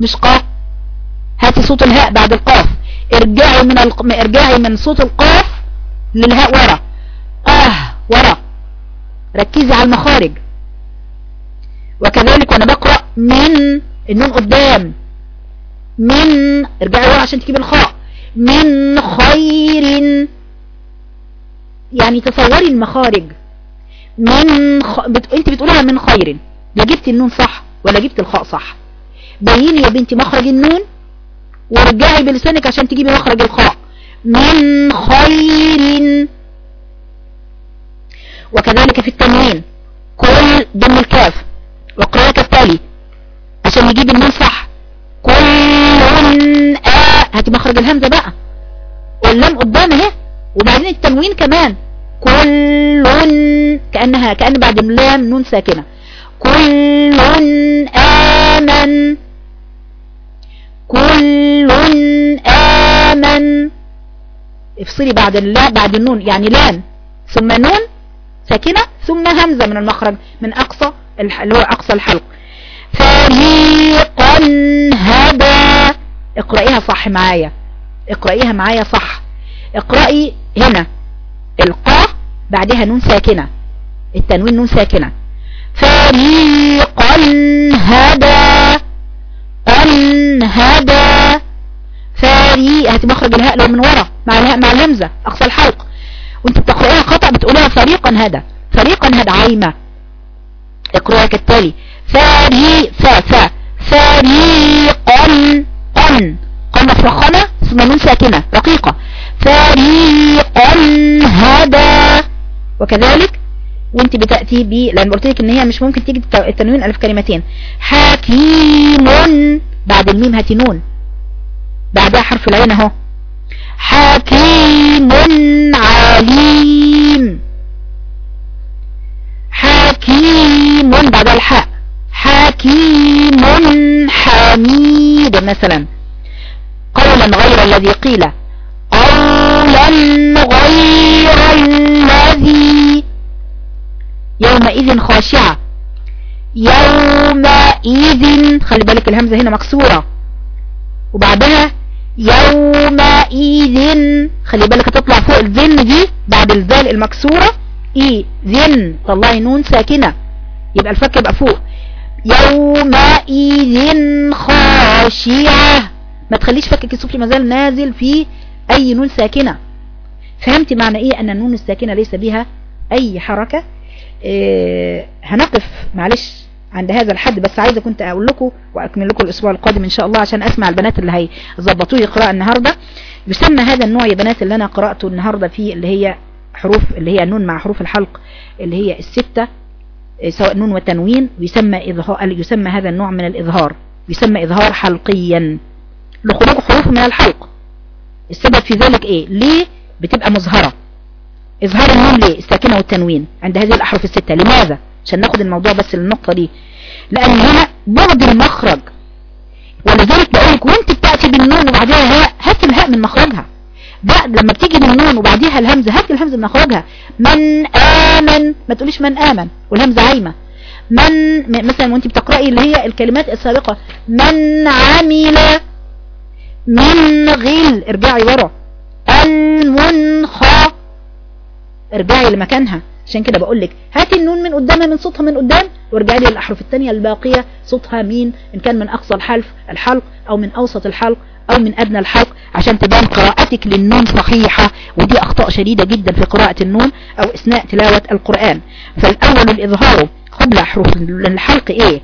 مش قاه هاتي صوت الهاء بعد القاف. ارجعي من الق... ارجعي من صوت القاف للهاء ورا. آه ورا. ركزي على المخارج. وكذلك وأنا بقرأ من النون قدام. من ارجعي ورا عشان تجيب الخاء. من خير. يعني تصوري المخارج. من خ... بت... انت بتقولها من خير. لا جبت النون صح ولا جبت الخاء صح. بيني يا بنتي مخرج النون وارجعي بلسانك عشان تجيبي مخرج الخاء. من خير. وكذلك في التنوين كل ضم الكاف. واقرأها كالتالي عشان نجيب النون صح. كل آ. هاتي مخرج الهمزة بقى. واللام قدام اهي وبعدين التنوين كمان. كل كأنها كأن بعد اللام نون ساكنة. كل آمن. كل آمن. افصلي بعد اللام بعد النون يعني لام. ثم نون ساكنة ثم همزة من المخرج من أقصى اللي هو أقصى الحلق. فريقا هدى اقرأيها صح معايا. اقرأيها معايا صح. اقرأي هنا. القاء بعدها نون ساكنة. التنوين نون ساكنة. فريقا هدى أن هدى فريق هاتي مخرج الهاء لو من ورا مع الهاء مع الهمزة أقصى الحلق. وأنت بتقرأيها خطأ بتقولها فريقا هدى فريقا هدى عايمة. اقرأها كالتالي فريق فا فا فريقا قن قن مفخمة ثم نون ساكنة. رقيقة. فريقا هدى وكذلك وانت بتأتي ب لأن قلت لك إن هي مش ممكن تيجي التنوين ألف كلمتين. حكيم بعد الميم هاتي نون. بعدها حرف العين أهو. حكيم عليم. حكيم بعد الحاء. حكيم حميد مثلا. قولا غير الذي قيل. قولا غير الذي يومئذ خاشعة. يومئذ خلي بالك الهمزة هنا مكسورة. وبعدها يومئذ خلي بالك تطلع فوق الذن دي بعد الذال المكسورة. إي ذن. طلعي نون ساكنة. يبقى الفك يبقى فوق. يومئذ خاشعة. ما تخليش فكك السفلي مازال نازل في أي نون ساكنة. فهمتي معنى إيه أن النون الساكنة ليس بها أي حركة؟ إيه هنقف معلش عند هذا الحد بس عايزة كنت أقول لكم وأكمل لكم الأسبوع القادم إن شاء الله عشان أسمع البنات اللي هيظبطوا لي قراءة النهاردة. يسمى هذا النوع يا بنات اللي أنا قرأته النهاردة فيه اللي هي حروف اللي هي النون مع حروف الحلق اللي هي الستة إيه سواء نون وتنوين ويسمى إظهار يسمى هذا النوع من الإظهار يسمى إظهار حلقيا. لخروج حروف من الحلق. السبب في ذلك إيه؟ ليه بتبقى مظهرة؟ إظهار النون ليه؟ الساكنة والتنوين عند هذه الأحرف الستة. لماذا؟ عشان ناخد الموضوع بس للنقطة دي. لأن هنا بعد المخرج. ولذلك بقولك وانت بتأتي بالنون وبعدها هاء هات الهاء من مخرجها. بعد لما بتيجي بالنون وبعديها الهمزة هات الهمزة من مخرجها. من آمن. ما تقوليش من آمن. والهمزة عايمة. من مثلا وانت بتقرأي اللي هي الكلمات السابقة. من عمل من غل ارجعي ورا. المنخى ارجعي لمكانها. عشان كده بقول لك هاتي النون من قدامها من صوتها من قدام وارجعي لي الأحرف الثانية الباقية. صوتها مين؟ إن كان من أقصى الحلف الحلق أو من أوسط الحلق أو من أدنى الحلق. عشان تبان قراءتك للنون صحيحة. ودي أخطاء شديدة جدا في قراءة النون أو إثناء تلاوة القرآن. فالأول الإظهار قبل حروف الحلق إيه؟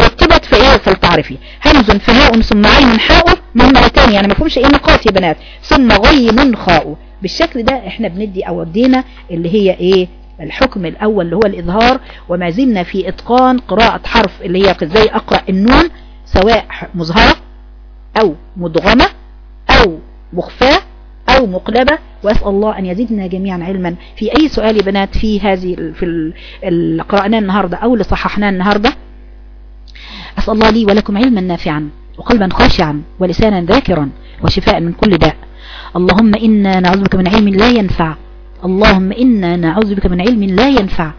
رتبت في إيه فلتعرفي همز فهاء ثم عين حاء مهملتان يعني ما فهمش إيه نقاط يا بنات. ثم غين خاء. بالشكل ده إحنا بندي أو ادينا اللي هي إيه؟ الحكم الأول اللي هو الإظهار. وما زلنا في إتقان قراءة حرف اللي هي إزاي أقرأ النون سواء مظهرة أو مدغمة أو مخفاة أو مقلبة. وأسأل الله أن يزيدنا جميعا علما. في أي سؤال يا بنات في هذه في اللي قرأناه النهاردة أو اللي صححناه النهاردة؟ أسأل الله لي ولكم علما نافعا وقلبا خاشعا ولسانا ذاكرا وشفاء من كل داء. اللهم إنا نعوذ بك من علم لا ينفع. اللهم إنا نعوذ بك من علم لا ينفع.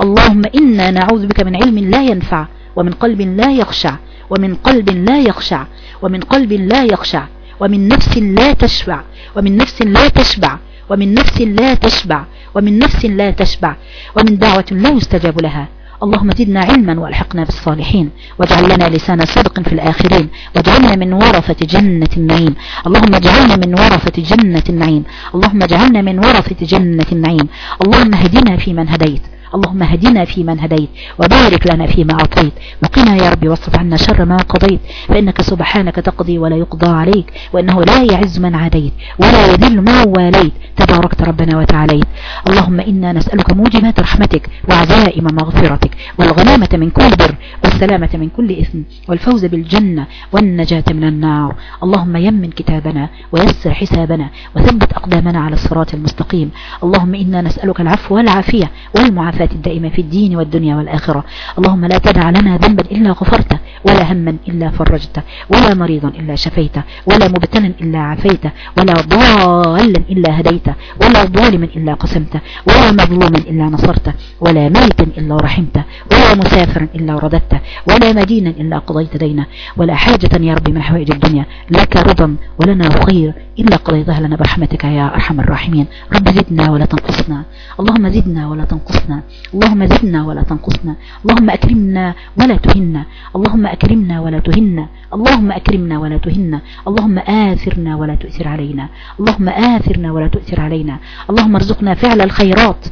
اللهم إنا نعوذ بك من علم لا ينفع. ومن قلب لا يخشع. ومن قلب لا يخشع. ومن قلب لا يخشع. ومن نفس لا تشبع. ومن نفس لا تشبع. ومن نفس لا تشبع. ومن نفس لا تشبع. ومن دعوة لا يستجاب لها. اللهم زدنا علما والحقنا بالصالحين واجعل لنا لسان صدق في الآخرين واجعلنا من ورثة جنة النعيم. اللهم اجعلنا من ورثة جنة النعيم. اللهم اجعلنا من ورثة جنة النعيم. اللهم هدنا في من هديت. اللهم هدنا فيمن هديت وبارك لنا فيما أعطيت وقنا يا ربي واصرف عنا شر ما قضيت فإنك سبحانك تقضي ولا يقضى عليك وإنه لا يعز من عاديت ولا يذل من واليت تباركت ربنا وتعاليت اللهم إنا نسألك موجبات رحمتك وعزائم مغفرتك والغنامة من كل بر والسلامة من كل إثم والفوز بالجنة والنجاة من النار اللهم يمن كتابنا ويسر حسابنا وثبت أقدامنا على الصراط المستقيم اللهم إنا نسألك العفو والعافية والمعافاة الدائمة في الدين والدنيا والآخرة. اللهم لا تدع لنا ذنبا إلا غفرته ولا هما إلا فرجته ولا مريضا إلا شفيته ولا مبتلا إلا عافيته ولا ضالا إلا هديته ولا ظالما إلا قسمته ولا مظلوما إلا نصرته ولا ميتا إلا رحمته ولا مسافرا إلا رددته ولا مدينا إلا قضيت دينه ولا حاجة يا رب من حوائج الدنيا. لك رضا ولنا خير إلا قضيتها لنا برحمتك يا أرحم الراحمين. رب زدنا ولا تنقصنا. اللهم زدنا ولا تنقصنا. اللهم زدنا ولا تنقصنا. اللهم أكرمنا ولا تهنا. اللهم أكرمنا ولا تهنا. اللهم أكرمنا ولا تهنا. اللهم آثرنا ولا تؤثر علينا. اللهم آثرنا ولا تؤثر علينا. اللهم ارزقنا فعل الخيرات.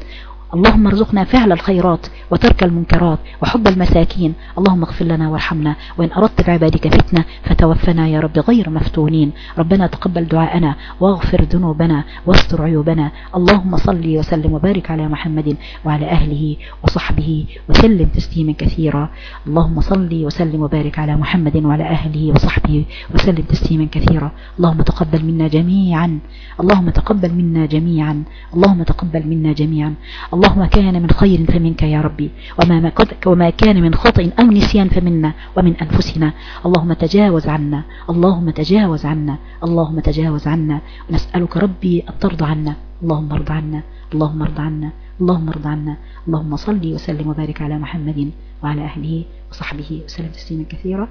اللهم ارزقنا فعل الخيرات وترك المنكرات وحب المساكين. اللهم اغفر لنا وارحمنا. وإن أردت بعبادك فتنة فتوفنا يا رب غير مفتونين. ربنا تقبل دعاءنا واغفر ذنوبنا واستر عيوبنا. اللهم صل وسلم وبارك على محمد وعلى أهله وصحبه وسلم تسليما كثيرا. اللهم صل وسلم وبارك على محمد وعلى أهله وصحبه وسلم تسليما كثيرا. اللهم تقبل منا جميعا. اللهم تقبل منا جميعا. اللهم تقبل منا جميعا. اللهم كان من خير فمنك يا ربي وما, وما كان من خطأ أو نسيان فمنا ومن أنفسنا. اللهم تجاوز عنا اللهم تجاوز عنا اللهم تجاوز عنا. نسألك ربي أن ترضى عنا. اللهم ارض عنا اللهم ارض عنا اللهم ارض عنا. اللهم صل وسلم وبارك على محمد وعلى أهله وصحبه وسلم تسليما كثيرا.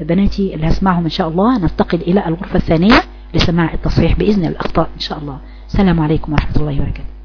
بناتي اللي هسمعهم إن شاء الله ننتقل إلى الغرفة الثانية لسماع التصحيح بإذن الأخطاء إن شاء الله. السلام عليكم ورحمة الله وبركاته.